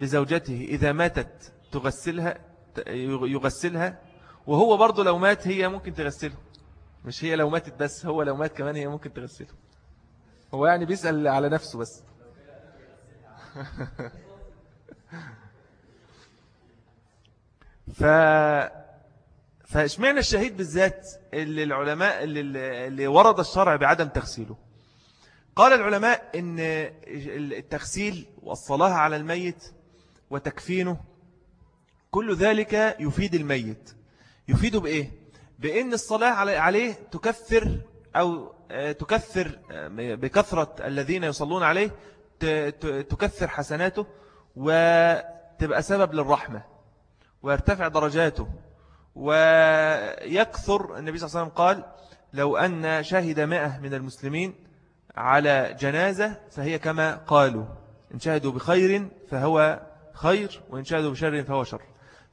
بزوجته إذا ماتت تغسلها يغسلها؟ وهو برضه لو مات هي ممكن تغسله. مش هي لو ماتت بس هو لو مات كمان هي ممكن تغسله. هو يعني بيسأل على نفسه بس. ف فاشمعنى الشهيد بالذات اللي العلماء اللي, اللي ورد الشرع بعدم تغسيله؟ قال العلماء إن التغسيل والصلاة على الميت وتكفينه كل ذلك يفيد الميت. يفيده بإيه؟ بأن الصلاة عليه تكثر أو آه، تكثر آه، بكثرة الذين يصلون عليه تكثر حسناته وتبقى سبب للرحمة ويرتفع درجاته ويكثر. النبي صلى الله عليه وسلم قال لو أن شهد مئة من المسلمين على جنازة فهي كما قالوا إن شهدوا بخير فهو خير وإن شهدوا بشر فهو شر.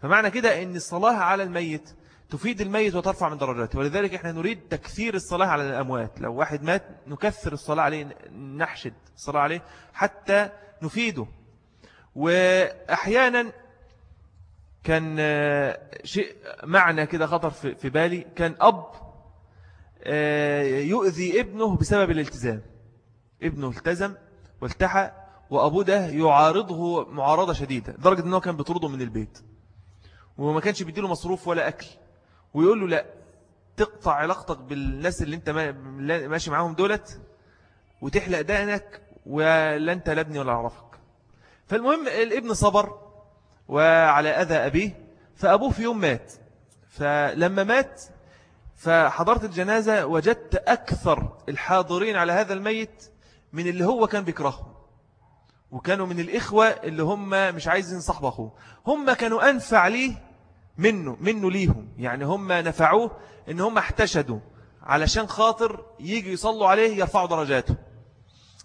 فمعنى كده أن الصلاة على الميت تفيد الميت وترفع من درجاته. ولذلك إحنا نريد تكثير الصلاة على الأموات. لو واحد مات نكثر الصلاة عليه نحشد الصلاة عليه حتى نفيده. وأحيانا كان شيء معنى كده خطر في بالي. كان أب آه، يؤذي ابنه بسبب الالتزام. ابنه التزم والتحى وأبوه ده يعارضه معارضة شديدة لدرجة أنه كان بيطرده من البيت. وما كانش بيديله مصروف ولا أكل. ويقول له لا تقطع علاقتك بالناس اللي انت ماشي معاهم دولت وتحلق دقنك ولا انت لابني ولا أعرفك. فالمهم الابن صبر وعلى أذى أبيه فأبوه في يوم مات. فلما مات فحضرت الجنازة وجدت أكثر الحاضرين على هذا الميت من اللي هو كان بيكرههم. وكانوا من الإخوة اللي هم مش عايزين صحب أخوه هم كانوا أنفع ليه؟ منه منه ليهم. يعني هم نفعوه إن هم احتشدوا علشان خاطر يجي يصلوا عليه يرفعوا درجاته.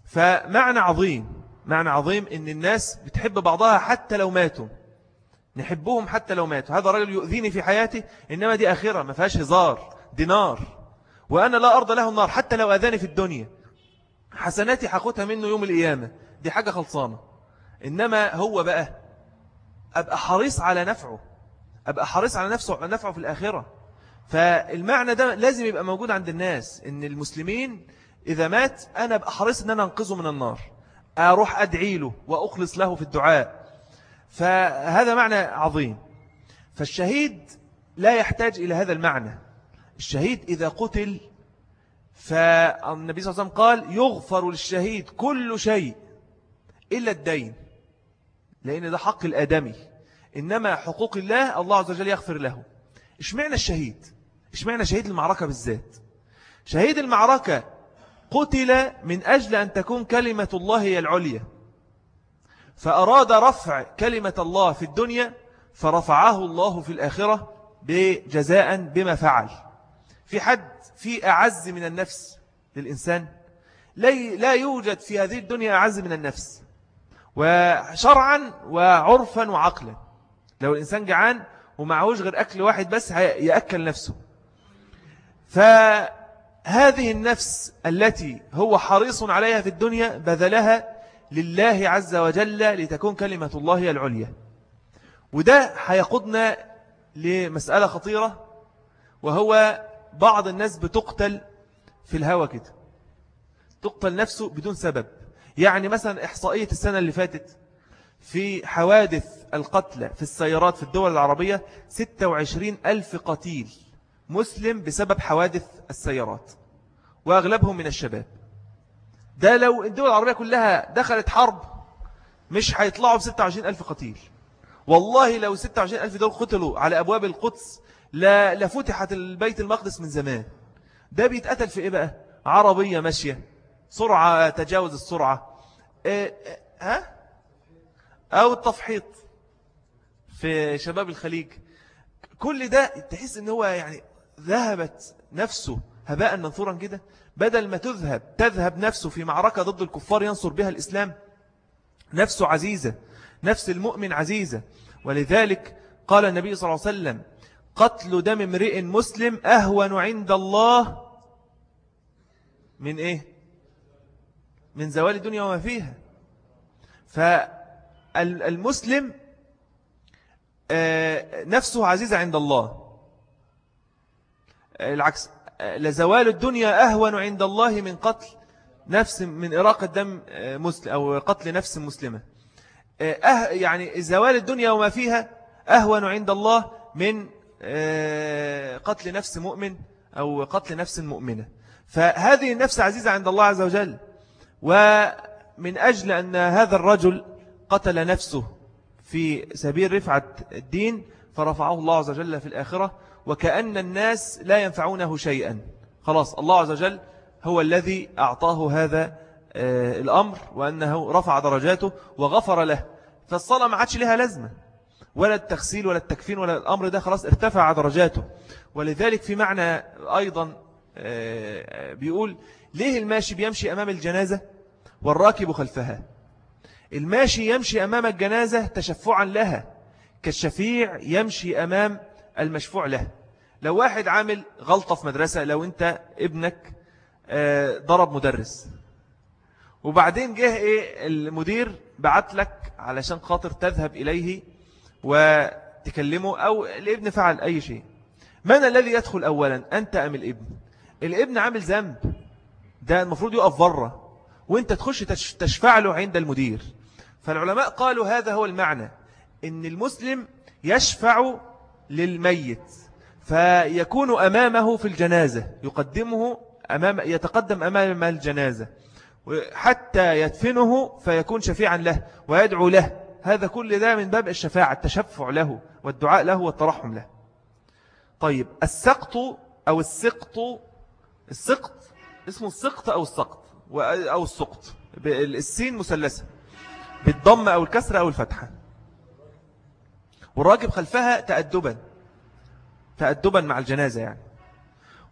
فمعنى عظيم معنى عظيم إن الناس بتحب بعضها حتى لو ماتوا. نحبهم حتى لو ماتوا. هذا رجل يؤذيني في حياتي إنما دي آخرة ما فيهاش هزار دي نار وأنا لا أرضى له النار حتى لو أذاني في الدنيا. حسناتي حقوتها منه يوم القيامة. دي حاجة خلصانة. إنما هو بقى أبقى حريص على نفعه. أبقى حريص على نفسه على نفعه في الآخرة. فالمعنى ده لازم يبقى موجود عند الناس إن المسلمين إذا مات أنا أبقى حريص أن أنا أنقذه من النار أروح أدعي له وأخلص له في الدعاء. فهذا معنى عظيم. فالشهيد لا يحتاج إلى هذا المعنى. الشهيد إذا قتل فالنبي صلى الله عليه وسلم قال يغفر للشهيد كل شيء إلا الدين لأن ده حق الآدمي. إنما حقوق الله الله عز وجل يغفر له. إشمعنا الشهيد؟ إشمعنا شهيد المعركة بالذات؟ شهيد المعركة قتل من أجل أن تكون كلمة الله هي العليا. فأراد رفع كلمة الله في الدنيا فرفعه الله في الآخرة بجزاء بما فعل. في حد في أعز من النفس للإنسان. لا يوجد في هذه الدنيا أعز من النفس. وشرعا وعرفا وعقلا. لو الإنسان جعان ومعهوش غير أكل واحد بس يأكل نفسه. فهذه النفس التي هو حريص عليها في الدنيا بذلها لله عز وجل لتكون كلمة الله العليا. وده هيقودنا لمسألة خطيرة وهو بعض الناس بتقتل في الهوى كده. تقتل نفسه بدون سبب. يعني مثلا إحصائية السنة اللي فاتت في حوادث القتلى في السيارات في الدول العربية 26 ألف قتيل مسلم بسبب حوادث السيارات وأغلبهم من الشباب. ده لو الدول العربية كلها دخلت حرب مش هيطلعوا ب 26 ألف قتيل. والله لو 26 ألف دول قتلوا على أبواب القدس لفتحت البيت المقدس من زمان. ده بيتقتل في إيه بقى؟ عربية ماشية سرعة تجاوز السرعة. إيه ها؟ أو التفحيط في شباب الخليج. كل ده تحس إن هو يعني ذهبت نفسه هباء منثورا كده. بدل ما تذهب تذهب نفسه في معركة ضد الكفار ينصر بها الإسلام. نفسه عزيزة نفس المؤمن عزيزة. ولذلك قال النبي صلى الله عليه وسلم قتل دم امرئ مسلم أهون عند الله. من إيه؟ من زوال الدنيا وما فيها. فالمسلم آه، نفسه عزيزة عند الله. العكس لزوال الدنيا أهون عند الله من قتل نفس من إراقة دم آه، مسلم أو قتل نفس مسلمة. آه، أه يعني زوال الدنيا وما فيها أهون عند الله من آه، قتل نفس مؤمن أو قتل نفس مؤمنة. فهذه النفس عزيزة عند الله عز وجل. ومن أجل أن هذا الرجل قتل نفسه في سبيل رفعة الدين فرفعه الله عز وجل في الآخرة وكأن الناس لا ينفعونه شيئا. خلاص الله عز وجل هو الذي أعطاه هذا آه، الأمر وأنه رفع درجاته وغفر له. فالصلاة ما عادش لها لازمة ولا التغسيل ولا التكفين ولا الأمر ده خلاص ارتفع درجاته. ولذلك في معنى أيضا آه، بيقول ليه الماشي بيمشي أمام الجنازة والراكب خلفها؟ الماشي يمشي أمام الجنازة تشفعا لها كالشفيع يمشي أمام المشفوع له. لو واحد عامل غلطة في مدرسة لو أنت ابنك آه، ضرب مدرس. وبعدين جه إيه المدير بعت لك علشان خاطر تذهب إليه وتكلمه أو الابن فعل أي شيء. من الذي يدخل أولا أنت أم الابن؟ الابن عامل ذنب. ده المفروض يقف بره. وأنت تخش تشفع له عند المدير. فالعلماء قالوا هذا هو المعنى إن المسلم يشفع للميت فيكون أمامه في الجنازة يقدمه أمام يتقدم أمام الجنازة حتى يدفنه فيكون شفيعا له ويدعو له. هذا كل ده من باب الشفاعة التشفع له والدعاء له والترحم له. طيب السقط أو السقط السقط اسمه السقط أو السقط أو السقط السين مثلثة. بالضم أو الكسر أو الفتحة. والراكب خلفها تأدبا. تأدبا مع الجنازة يعني.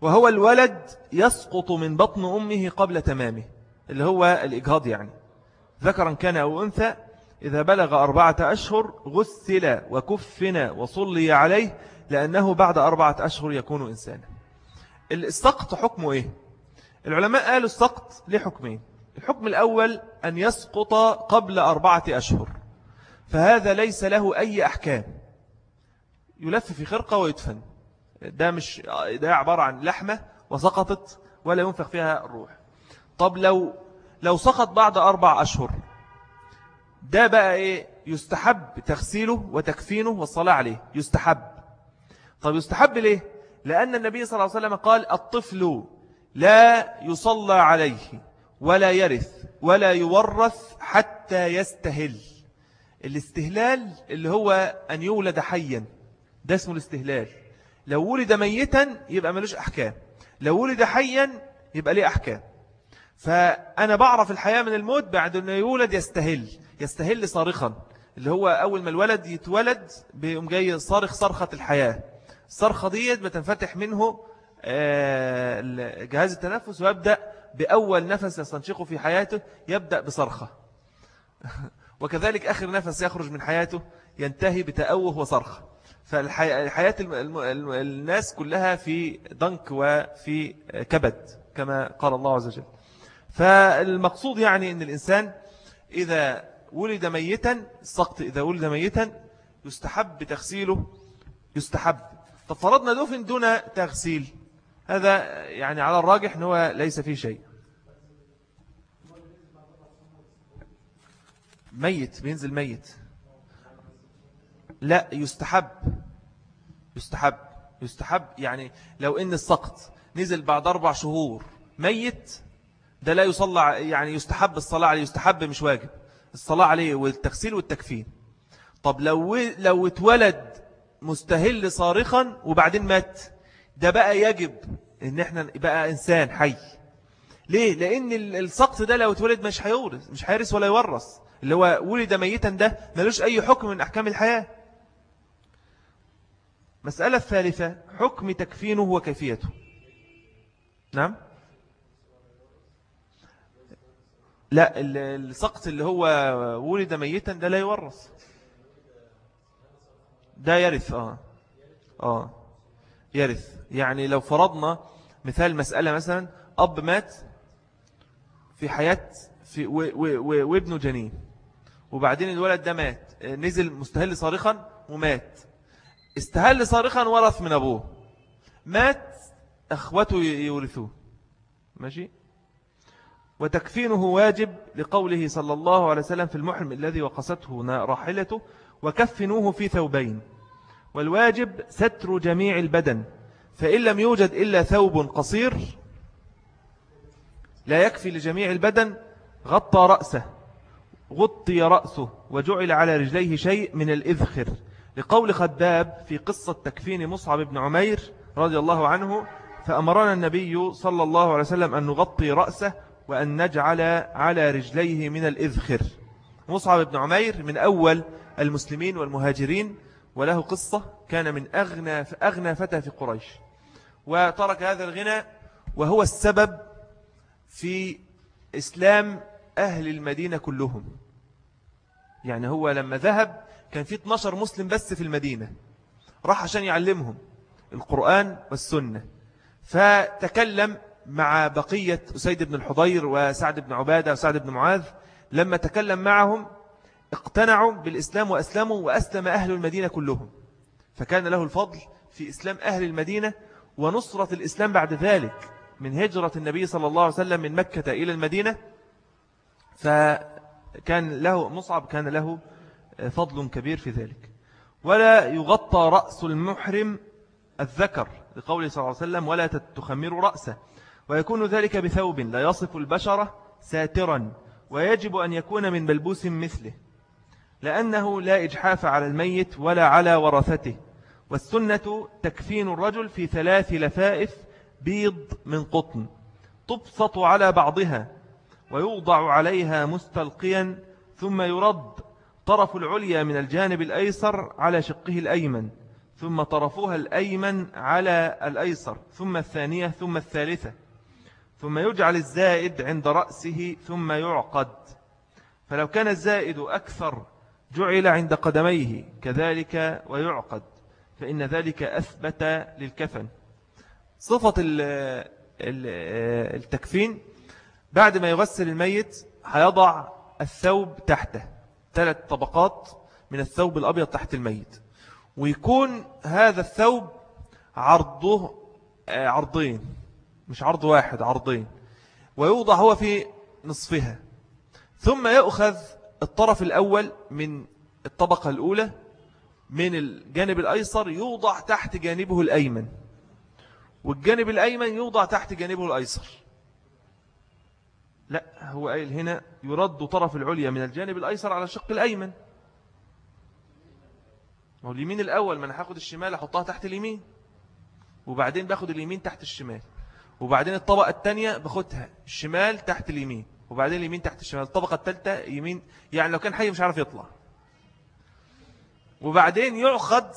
وهو الولد يسقط من بطن أمه قبل تمامه. اللي هو الإجهاض يعني. ذكرا كان أو أنثى إذا بلغ أربعة أشهر غسل وكفن وصلي عليه لأنه بعد أربعة أشهر يكون إنسانا. السقط حكمه إيه؟ العلماء قالوا السقط لحكمين. الحكم الأول أن يسقط قبل أربعة أشهر. فهذا ليس له أي أحكام. يلف في خرقة ويدفن. ده مش ده عبارة عن لحمة وسقطت ولا ينفخ فيها الروح. طب لو لو سقط بعد أربع أشهر ده بقى إيه؟ يستحب تغسيله وتكفينه والصلاة عليه. يستحب. طب يستحب ليه؟ لأن النبي صلى الله عليه وسلم قال الطفل لا يصلى عليه. ولا يرث ولا يورث حتى يستهل. الاستهلال اللي هو أن يولد حيا ده اسمه الاستهلال. لو ولد ميتا يبقى ملوش أحكام. لو ولد حيا يبقى ليه أحكام. فأنا بعرف الحياة من الموت بعد أنه يولد يستهل. يستهل صارخا. اللي هو أول ما الولد يتولد بيقوم جاي صارخ صرخة الحياة. الصرخة ديت بتنفتح منه آه، جهاز التنفس ويبدأ بأول نفس يستنشقه في حياته يبدأ بصرخة. وكذلك آخر نفس يخرج من حياته ينتهي بتأوه وصرخة. فالحياة الناس كلها في ضنك وفي كبد كما قال الله عز وجل. فالمقصود يعني أن الإنسان إذا ولد ميتا السقط إذا ولد ميتا يستحب تغسيله يستحب. طب فرضنا دفن دون تغسيل. هذا يعني على الراجح أنه ليس فيه شيء. ميت بينزل ميت. لا يستحب. يستحب. يستحب يعني لو إن السقط نزل بعد أربع شهور ميت ده لا يصلى يعني يستحب الصلاة عليه يستحب مش واجب. الصلاة عليه والتغسيل والتكفين. طب لو لو اتولد مستهل صارخا وبعدين مات ده بقى يجب إن إحنا بقى إنسان حي. ليه؟ لأن السقط ده لو اتولد مش هيورث مش هيرث ولا يورث. اللي هو ولد ميتا ده ملوش أي حكم من أحكام الحياة. مسألة الثالثة حكم تكفينه وكيفيته. نعم؟ لا السقط اللي هو ولد ميتا ده لا يورث. ده يرث آه. آه. يرث. يعني لو فرضنا مثال مسألة مثلا أب مات في حياة في وابنه جنين وبعدين الولد ده مات نزل مستهل صارخا ومات. استهل صارخا ورث من أبوه. مات أخوته يورثوه. ماشي؟ وتكفينه واجب لقوله صلى الله عليه وسلم في المحرم الذي وقصته راحلته وكفنوه في ثوبين. والواجب ستر جميع البدن. فإن لم يوجد إلا ثوب قصير لا يكفي لجميع البدن غطى رأسه غطي رأسه وجعل على رجليه شيء من الإذخر. لقول خداب في قصة تكفين مصعب بن عمير رضي الله عنه فأمرنا النبي صلى الله عليه وسلم أن نغطي رأسه وأن نجعل على رجليه من الإذخر. مصعب بن عمير من أول المسلمين والمهاجرين وله قصة كان من أغنى, أغنى فتى في قريش. وترك هذا الغنى وهو السبب في إسلام أهل المدينة كلهم. يعني هو لما ذهب كان في 12 مسلم بس في المدينة. راح عشان يعلمهم القرآن والسنة. فتكلم مع بقية أسيد بن الحضير وسعد بن عبادة وسعد بن معاذ. لما تكلم معهم اقتنعوا بالإسلام وأسلموا وأسلم أهل المدينة كلهم. فكان له الفضل في إسلام أهل المدينة ونصرة الإسلام بعد ذلك من هجرة النبي صلى الله عليه وسلم من مكة إلى المدينة. فكان له مصعب كان له فضل كبير في ذلك. ولا يغطى رأس المحرم الذكر لقوله صلى الله عليه وسلم ولا تخمر رأسه. ويكون ذلك بثوب لا يصف البشرة ساترا. ويجب أن يكون من بلبوس مثله. لأنه لا إجحاف على الميت ولا على ورثته. والسنة تكفين الرجل في ثلاث لفائف بيض من قطن تبسط على بعضها ويوضع عليها مستلقيا ثم يرد طرف العليا من الجانب الأيسر على شقه الأيمن ثم طرفها الأيمن على الأيسر ثم الثانية ثم الثالثة ثم يجعل الزائد عند رأسه ثم يعقد. فلو كان الزائد أكثر جعل عند قدميه كذلك ويعقد فإن ذلك أثبت للكفن. صفة التكفين بعد ما يغسل الميت هيضع الثوب تحته ثلاث طبقات من الثوب الأبيض تحت الميت. ويكون هذا الثوب عرضه آه، عرضين مش عرض واحد عرضين. ويوضع هو في نصفها. ثم يأخذ الطرف الأول من الطبقة الأولى من الجانب الأيسر يوضع تحت جانبه الأيمن والجانب الأيمن يوضع تحت جانبه الأيسر. لا هو قايل هنا يرد طرف العليا من الجانب الأيسر على الشق الأيمن. هو اليمين الأول ما أنا هاخد الشمال أحطها تحت اليمين وبعدين باخد اليمين تحت الشمال وبعدين الطبقة الثانية باخدها الشمال تحت اليمين. وبعدين اليمين تحت الشمال الطبقة الثالثة يمين يعني لو كان حي مش عارف يطلع. وبعدين يعقد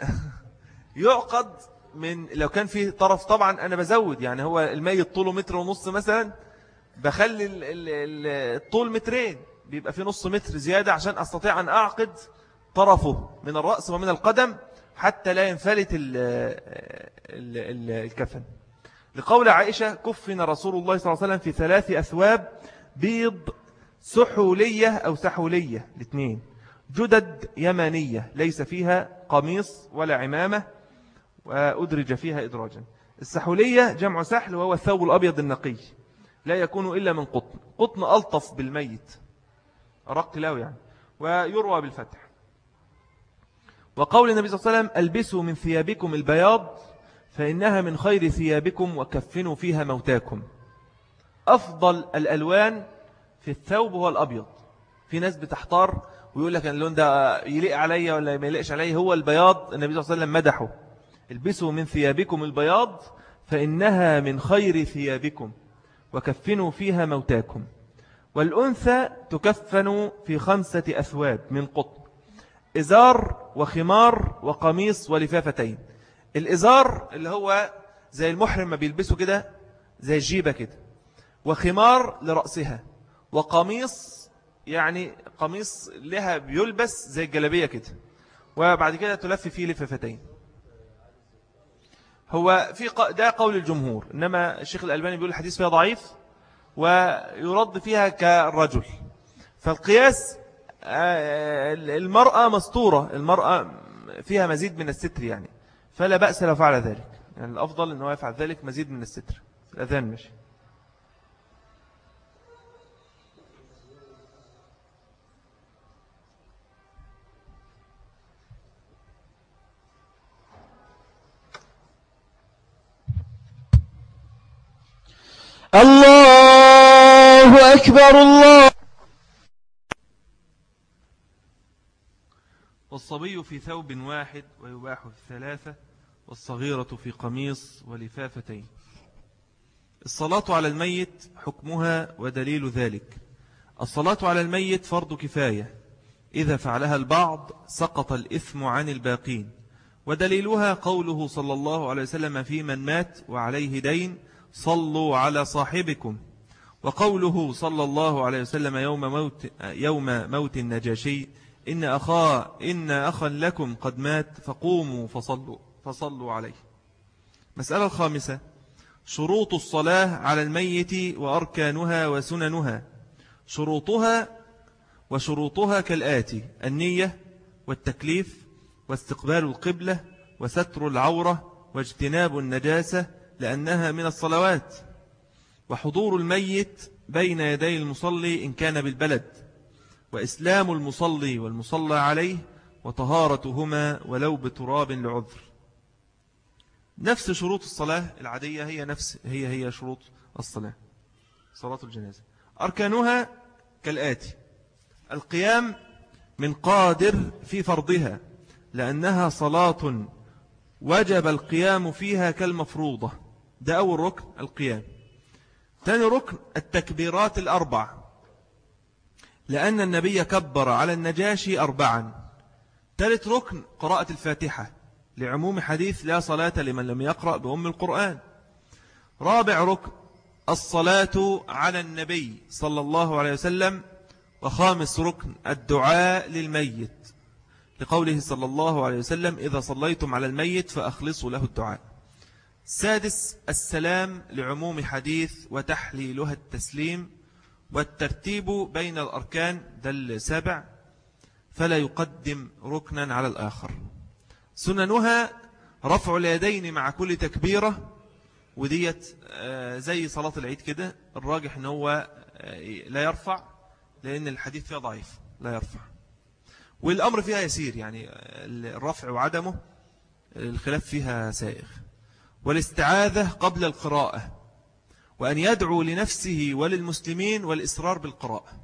يعقد من لو كان في طرف طبعا أنا بزود يعني هو الميت طوله متر ونص مثلا بخلي الطول مترين بيبقى في نص متر زيادة عشان أستطيع أن أعقد طرفه من الرأس ومن القدم حتى لا ينفلت الكفن. لقول عائشة كفن رسول الله صلى الله عليه وسلم في ثلاث أثواب بيض سحولية أو سحولية الاثنين. جدد يمانية ليس فيها قميص ولا عمامة وأدرج فيها إدراجا. السحولية جمع سحل وهو الثوب الأبيض النقي لا يكون إلا من قطن. قطن ألطف بالميت. أرق له يعني. ويروى بالفتح. وقول النبي صلى الله عليه وسلم ألبسوا من ثيابكم البياض. فإنها من خير ثيابكم وكفنوا فيها موتاكم. أفضل الألوان في الثوب هو الأبيض. في ناس بتحتار ويقول لك اللون ده يليق علي ولا ما يليقش علي هو البياض النبي صلى الله عليه وسلم مدحه. البسوا من ثيابكم البياض فإنها من خير ثيابكم وكفنوا فيها موتاكم. والأنثى تكفن في خمسة أثواب من قطن إزار وخمار وقميص ولفافتين. الإزار اللي هو زي المحرم ما بيلبسه كده زي الجيبة كده وخمار لرأسها وقميص يعني قميص لها بيلبس زي الجلبية كده وبعد كده تلف فيه لفافتين. هو في ده قول الجمهور إنما الشيخ الألباني بيقول الحديث فيها ضعيف ويرد فيها كالرجل فالقياس آه، المرأة مستورة المرأة فيها مزيد من الستر يعني. فلا بأس لو فعل ذلك. يعني الأفضل أنه يفعل ذلك مزيد من الستر. الأذان ماشي. الله أكبر الله. والصبي في ثوب واحد ويباح في الثلاثة والصغيرة في قميص ولفافتين. الصلاة على الميت حكمها ودليل ذلك. الصلاة على الميت فرض كفاية. إذا فعلها البعض سقط الإثم عن الباقين. ودليلها قوله صلى الله عليه وسلم في من مات وعليه دين صلوا على صاحبكم وقوله صلى الله عليه وسلم يوم موت, يوم موت النجاشي إن, أخا إن أخا لكم قد مات فقوموا فصلوا, فصلوا عليه. مسألة الخامسة. شروط الصلاة على الميت وأركانها وسننها. شروطها وشروطها كالآتي النية والتكليف واستقبال القبلة وستر العورة واجتناب النجاسة لأنها من الصلوات. وحضور الميت بين يدي المصلي إن كان بالبلد. وإسلام المصلي والمصلى عليه وطهارتهما ولو بتراب لعذر. نفس شروط الصلاة العادية هي نفس هي هي شروط الصلاة صلاة الجنازة. أركانها كالآتي. القيام من قادر في فرضها لأنها صلاة وجب القيام فيها كالمفروضة. ده أول ركن القيام. ثاني ركن التكبيرات الأربع. لأن النبي كبر على النجاشي أربعا. ثالث ركن قراءة الفاتحة. لعموم حديث لا صلاة لمن لم يقرأ بأم القرآن. رابع ركن الصلاة على النبي صلى الله عليه وسلم. وخامس ركن الدعاء للميت. لقوله صلى الله عليه وسلم إذا صليتم على الميت فأخلصوا له الدعاء. سادس السلام لعموم حديث وتحليلها التسليم والترتيب بين الأركان دل سابع فلا يقدم ركنا على الآخر. سننها رفع اليدين مع كل تكبيرة وديت آه، زي صلاة العيد كده الراجح إن هو آه، لا يرفع لأن الحديث فيها ضعيف لا يرفع. والأمر فيها يسير يعني الرفع وعدمه الخلاف فيها سائغ. والاستعاذة قبل القراءة وأن يدعو لنفسه وللمسلمين والإصرار بالقراءة.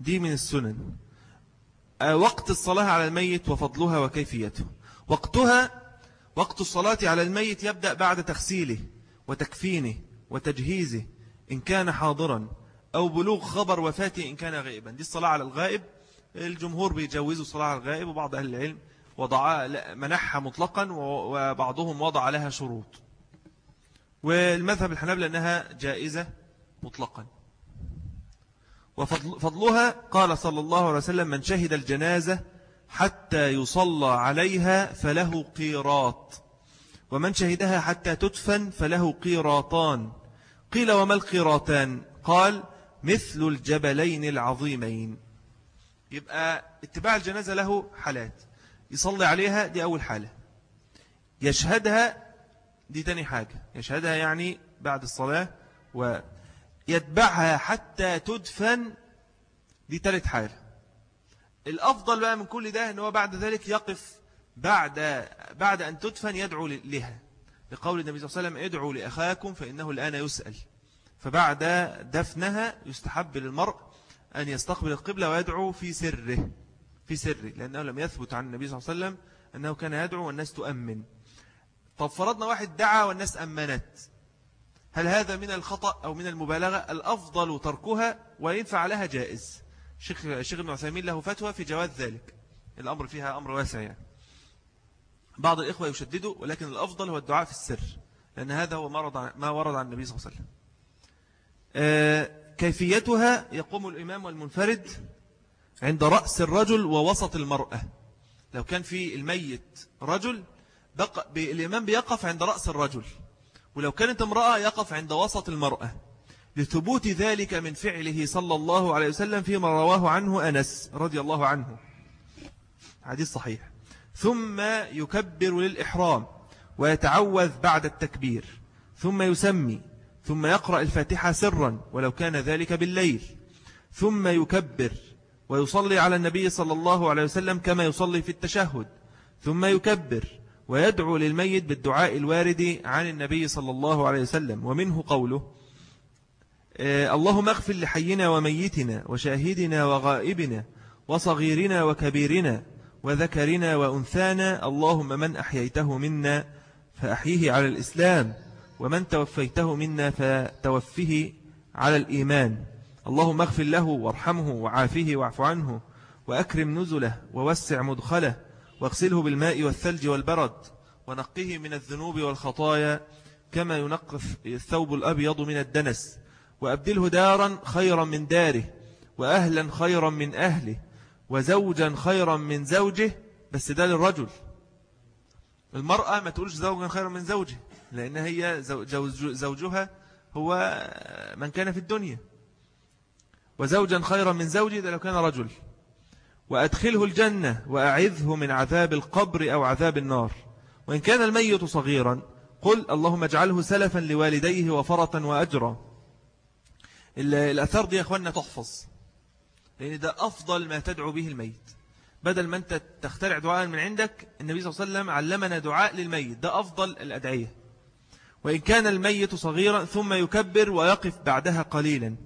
دي من السنن. وقت الصلاة على الميت وفضلها وكيفيته. وقتها وقت الصلاة على الميت يبدأ بعد تغسيله وتكفينه وتجهيزه إن كان حاضرا أو بلوغ خبر وفاته إن كان غائبا. دي الصلاة على الغائب. الجمهور بيجوزوا الصلاة على الغائب وبعض أهل العلم وضع منحها مطلقا وبعضهم وضع لها شروط. والمذهب الحنابلة أنها جائزة مطلقا. وفضلها قال صلى الله عليه وسلم من شهد الجنازة حتى يصلى عليها فله قيراط. ومن شهدها حتى تدفن فله قيراطان. قيل وما القيراطان؟ قال مثل الجبلين العظيمين. يبقى اتباع الجنازة له حالات. يصلي عليها دي أول حالة. يشهدها دي تاني حاجة. يشهدها يعني بعد الصلاة ويتبعها حتى تدفن دي تالت حالة. الأفضل بقى من كل ده أنه بعد ذلك يقف بعد, بعد أن تدفن يدعو لها. لقول النبي صلى الله عليه وسلم ادعوا لأخاكم فإنه الآن يسأل. فبعد دفنها يستحب للمرء أن يستقبل القبلة ويدعو في سره في سره لأنه لم يثبت عن النبي صلى الله عليه وسلم أنه كان يدعو والناس تؤمن. طب فرضنا واحد دعا والناس أمنت. هل هذا من الخطأ أو من المبالغة؟ الأفضل تركها وينفع لها جائز. شيخ, ابن عثيمين له فتوى في جواز ذلك. الأمر فيها أمر واسع يعني. بعض الإخوة يشددوا ولكن الأفضل هو الدعاء في السر لأن هذا هو ما ورد عن النبي صلى الله عليه وسلم. آه، كيفيتها؟ يقوم الإمام والمنفرد عند رأس الرجل ووسط المرأة. لو كان في الميت رجل بق... الإمام بيقف عند رأس الرجل. ولو كانت امرأة يقف عند وسط المرأة لثبوت ذلك من فعله صلى الله عليه وسلم فيما رواه عنه أنس رضي الله عنه. حديث صحيح. ثم يكبر للإحرام ويتعوذ بعد التكبير. ثم يسمي. ثم يقرأ الفاتحة سرا ولو كان ذلك بالليل. ثم يكبر ويصلي على النبي صلى الله عليه وسلم كما يصلي في التشهد. ثم يكبر ويدعو للميت بالدعاء الوارد عن النبي صلى الله عليه وسلم ومنه قوله آه، اللهم اغفر لحينا وميتنا وشاهدنا وغائبنا وصغيرنا وكبيرنا وذكرنا وأنثانا اللهم من أحييته منا فأحيه على الإسلام ومن توفيته منا فتوفه على الإيمان. اللهم اغفر له وارحمه وعافه واعف عنه وأكرم نزله ووسع مدخله واغسله بالماء والثلج والبرد ونقه من الذنوب والخطايا كما ينقف الثوب الأبيض من الدنس. وأبدله دارا خيرا من داره وأهلا خيرا من أهله وزوجا خيرا من زوجه بس ده للرجل المرأة ما تقولش زوجا خيرا من زوجه لأن هي زوجها هو من كان في الدنيا. وزوجا خيرا من زوجه ده لو كان رجل. وأدخله الجنة وأعذه من عذاب القبر أو عذاب النار. وإن كان الميت صغيرا قل اللهم اجعله سلفا لوالديه وفرة وأجرا. الأثار دي يا أخوانا تحفظ لأن ده أفضل ما تدعو به الميت. بدل ما أنت تخترع دعاء من عندك النبي صلى الله عليه وسلم علمنا دعاء للميت. ده أفضل الأدعية. وإن كان الميت صغيرا ثم يكبر ويقف بعدها قليلا.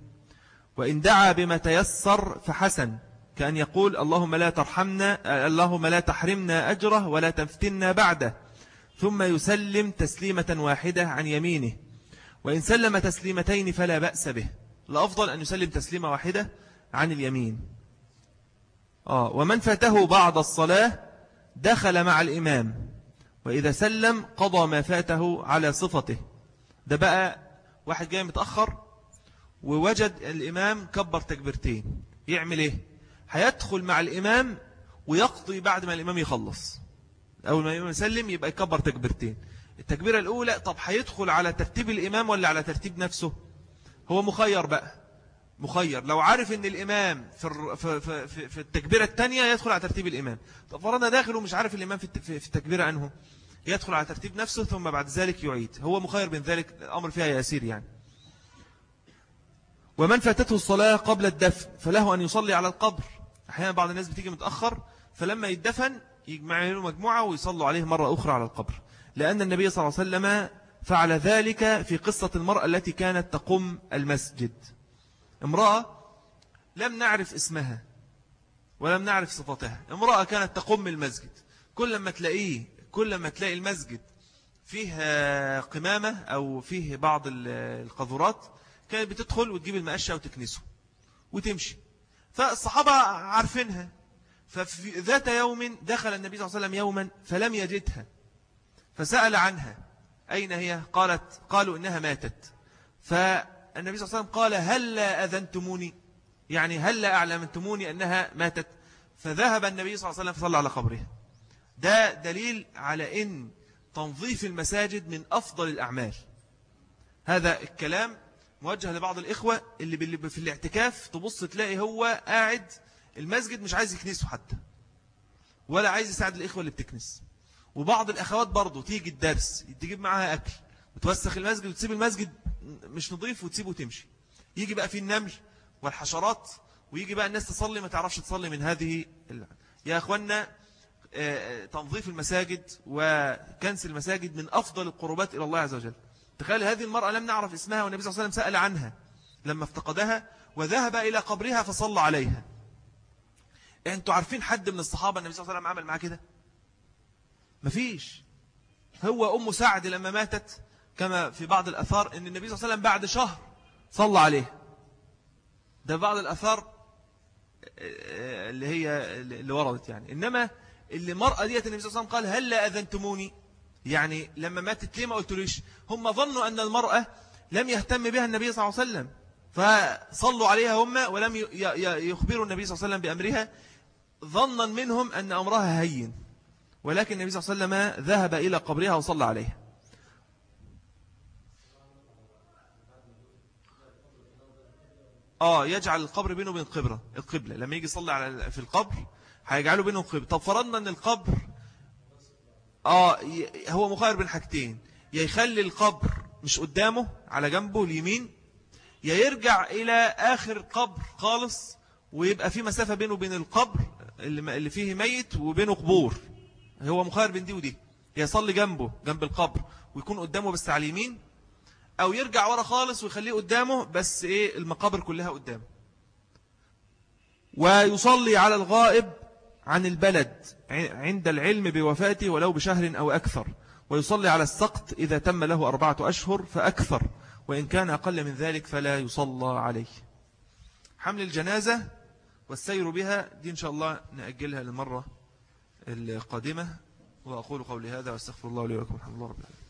وإن دعا بما تيسر فحسن. كأن يقول اللهم لا ترحمنا اللهم لا تحرمنا أجره ولا تفتنا بعده ثم يسلم تسليمة واحدة عن يمينه وإن سلم تسليمتين فلا بأس به. الأفضل أن يسلم تسليمة واحدة عن اليمين. آه ومن فاته بعض الصلاة دخل مع الإمام وإذا سلم قضى ما فاته على صفته. ده بقى واحد جاي متأخر ووجد الإمام كبر تكبرتين يعمل إيه؟ هيدخل مع الإمام ويقضي بعد ما الإمام يخلص. أول ما الإمام يسلم يبقى يكبر تكبرتين التكبيرة الأولى طب هيدخل على ترتيب الإمام ولا على ترتيب نفسه؟ هو مخير بقى. مخير. لو عارف إن الإمام في في في, في التكبيرة الثانية يدخل على ترتيب الإمام. طب فرضنا داخل ومش عارف الإمام في في التكبيرة انه يدخل على ترتيب نفسه ثم بعد ذلك يعيد. هو مخير بين ذلك الأمر فيها يسير يعني. ومن فاتته الصلاة قبل الدفن فله أن يصلي على القبر. أحيانا بعض الناس بتيجي متأخر فلما يدفن يجمع له مجموعة ويصلوا عليه مرة أخرى على القبر. لأن النبي صلى الله عليه وسلم فعل ذلك في قصة المرأة التي كانت تقوم المسجد. امرأة لم نعرف اسمها ولم نعرف صفتها امرأة كانت تقوم المسجد. كل ما تلاقيه كل ما تلاقي المسجد فيه قمامة أو فيه بعض القذورات كانت بتدخل وتجيب المقشة وتكنسه وتمشي. فالصحابة عارفينها. ففي ذات يوم دخل النبي صلى الله عليه وسلم يوما فلم يجدها فسأل عنها أين هي؟ قالت قالوا إنها ماتت. فالنبي صلى الله عليه وسلم قال هل لا أذنتموني؟ يعني هل لا أعلمتموني أنها ماتت؟ فذهب النبي صلى الله عليه وسلم فصلى على قبرها ده دليل على أن تنظيف المساجد من أفضل الأعمال. هذا الكلام موجه لبعض الإخوة اللي في الاعتكاف تبص تلاقي هو قاعد المسجد مش عايز يكنسه حتى ولا عايز يساعد الإخوة اللي بتكنس. وبعض الأخوات برضو تيجي الدرس تجيب معاها أكل وتوسخ المسجد وتسيب المسجد مش نظيف وتسيبه وتمشي. يجي بقى فيه النمل والحشرات ويجي بقى الناس تصلي ما تعرفش تصلي من هذه يا أخوانا آه، تنظيف المساجد وكنس المساجد من أفضل القربات إلى الله عز وجل. تخيل هذه المرأة لم نعرف اسمها والنبي صلى الله عليه وسلم سأل عنها. لما افتقدها وذهب إلى قبرها فصلى عليها. أنتوا عارفين حد من الصحابة النبي صلى الله عليه وسلم عمل معاه كده؟ مفيش. هو أم سعد لما ماتت كما في بعض الأثار أن النبي صلى الله عليه وسلم بعد شهر صلى عليه. ده بعض الأثار اللي هي اللي وردت يعني. إنما اللي مرأة ديت النبي صلى الله عليه وسلم قال هل لا أذنتموني؟ يعني لما ماتت ليه ما قلتليش هم ظنوا أن المرأة لم يهتم بها النبي صلى الله عليه وسلم. فصلوا عليها هم ولم يخبروا النبي صلى الله عليه وسلم بأمرها. ظنا منهم أن أمرها هين. ولكن النبي صلى الله عليه وسلم ذهب إلى قبرها وصلى عليها. آه يجعل القبر بينه وبين القبرة القبلة. لما يجي يصلي على في القبر هيجعله بينه القبر طب فرضنا أن القبر آه هو مخير بين حاجتين. يا يخلي القبر مش قدامه على جنبه اليمين يا يرجع إلى آخر قبر خالص ويبقى في مسافة بينه وبين القبر اللي فيه ميت وبينه قبور. هو مخير بين دي ودي. يصلي جنبه جنب القبر ويكون قدامه بس على اليمين أو يرجع ورا خالص ويخليه قدامه بس إيه المقابر كلها قدامه. ويصلي على الغائب عن البلد عند العلم بوفاته ولو بشهر أو أكثر. ويصلي على السقط إذا تم له أربعة أشهر فأكثر وإن كان أقل من ذلك فلا يصلى عليه. حمل الجنازة والسير بها دي إن شاء الله نأجلها للمرة القادمة. وأقول قولي هذا وأستغفر الله لي ولكم الحمد لله رب العالمين.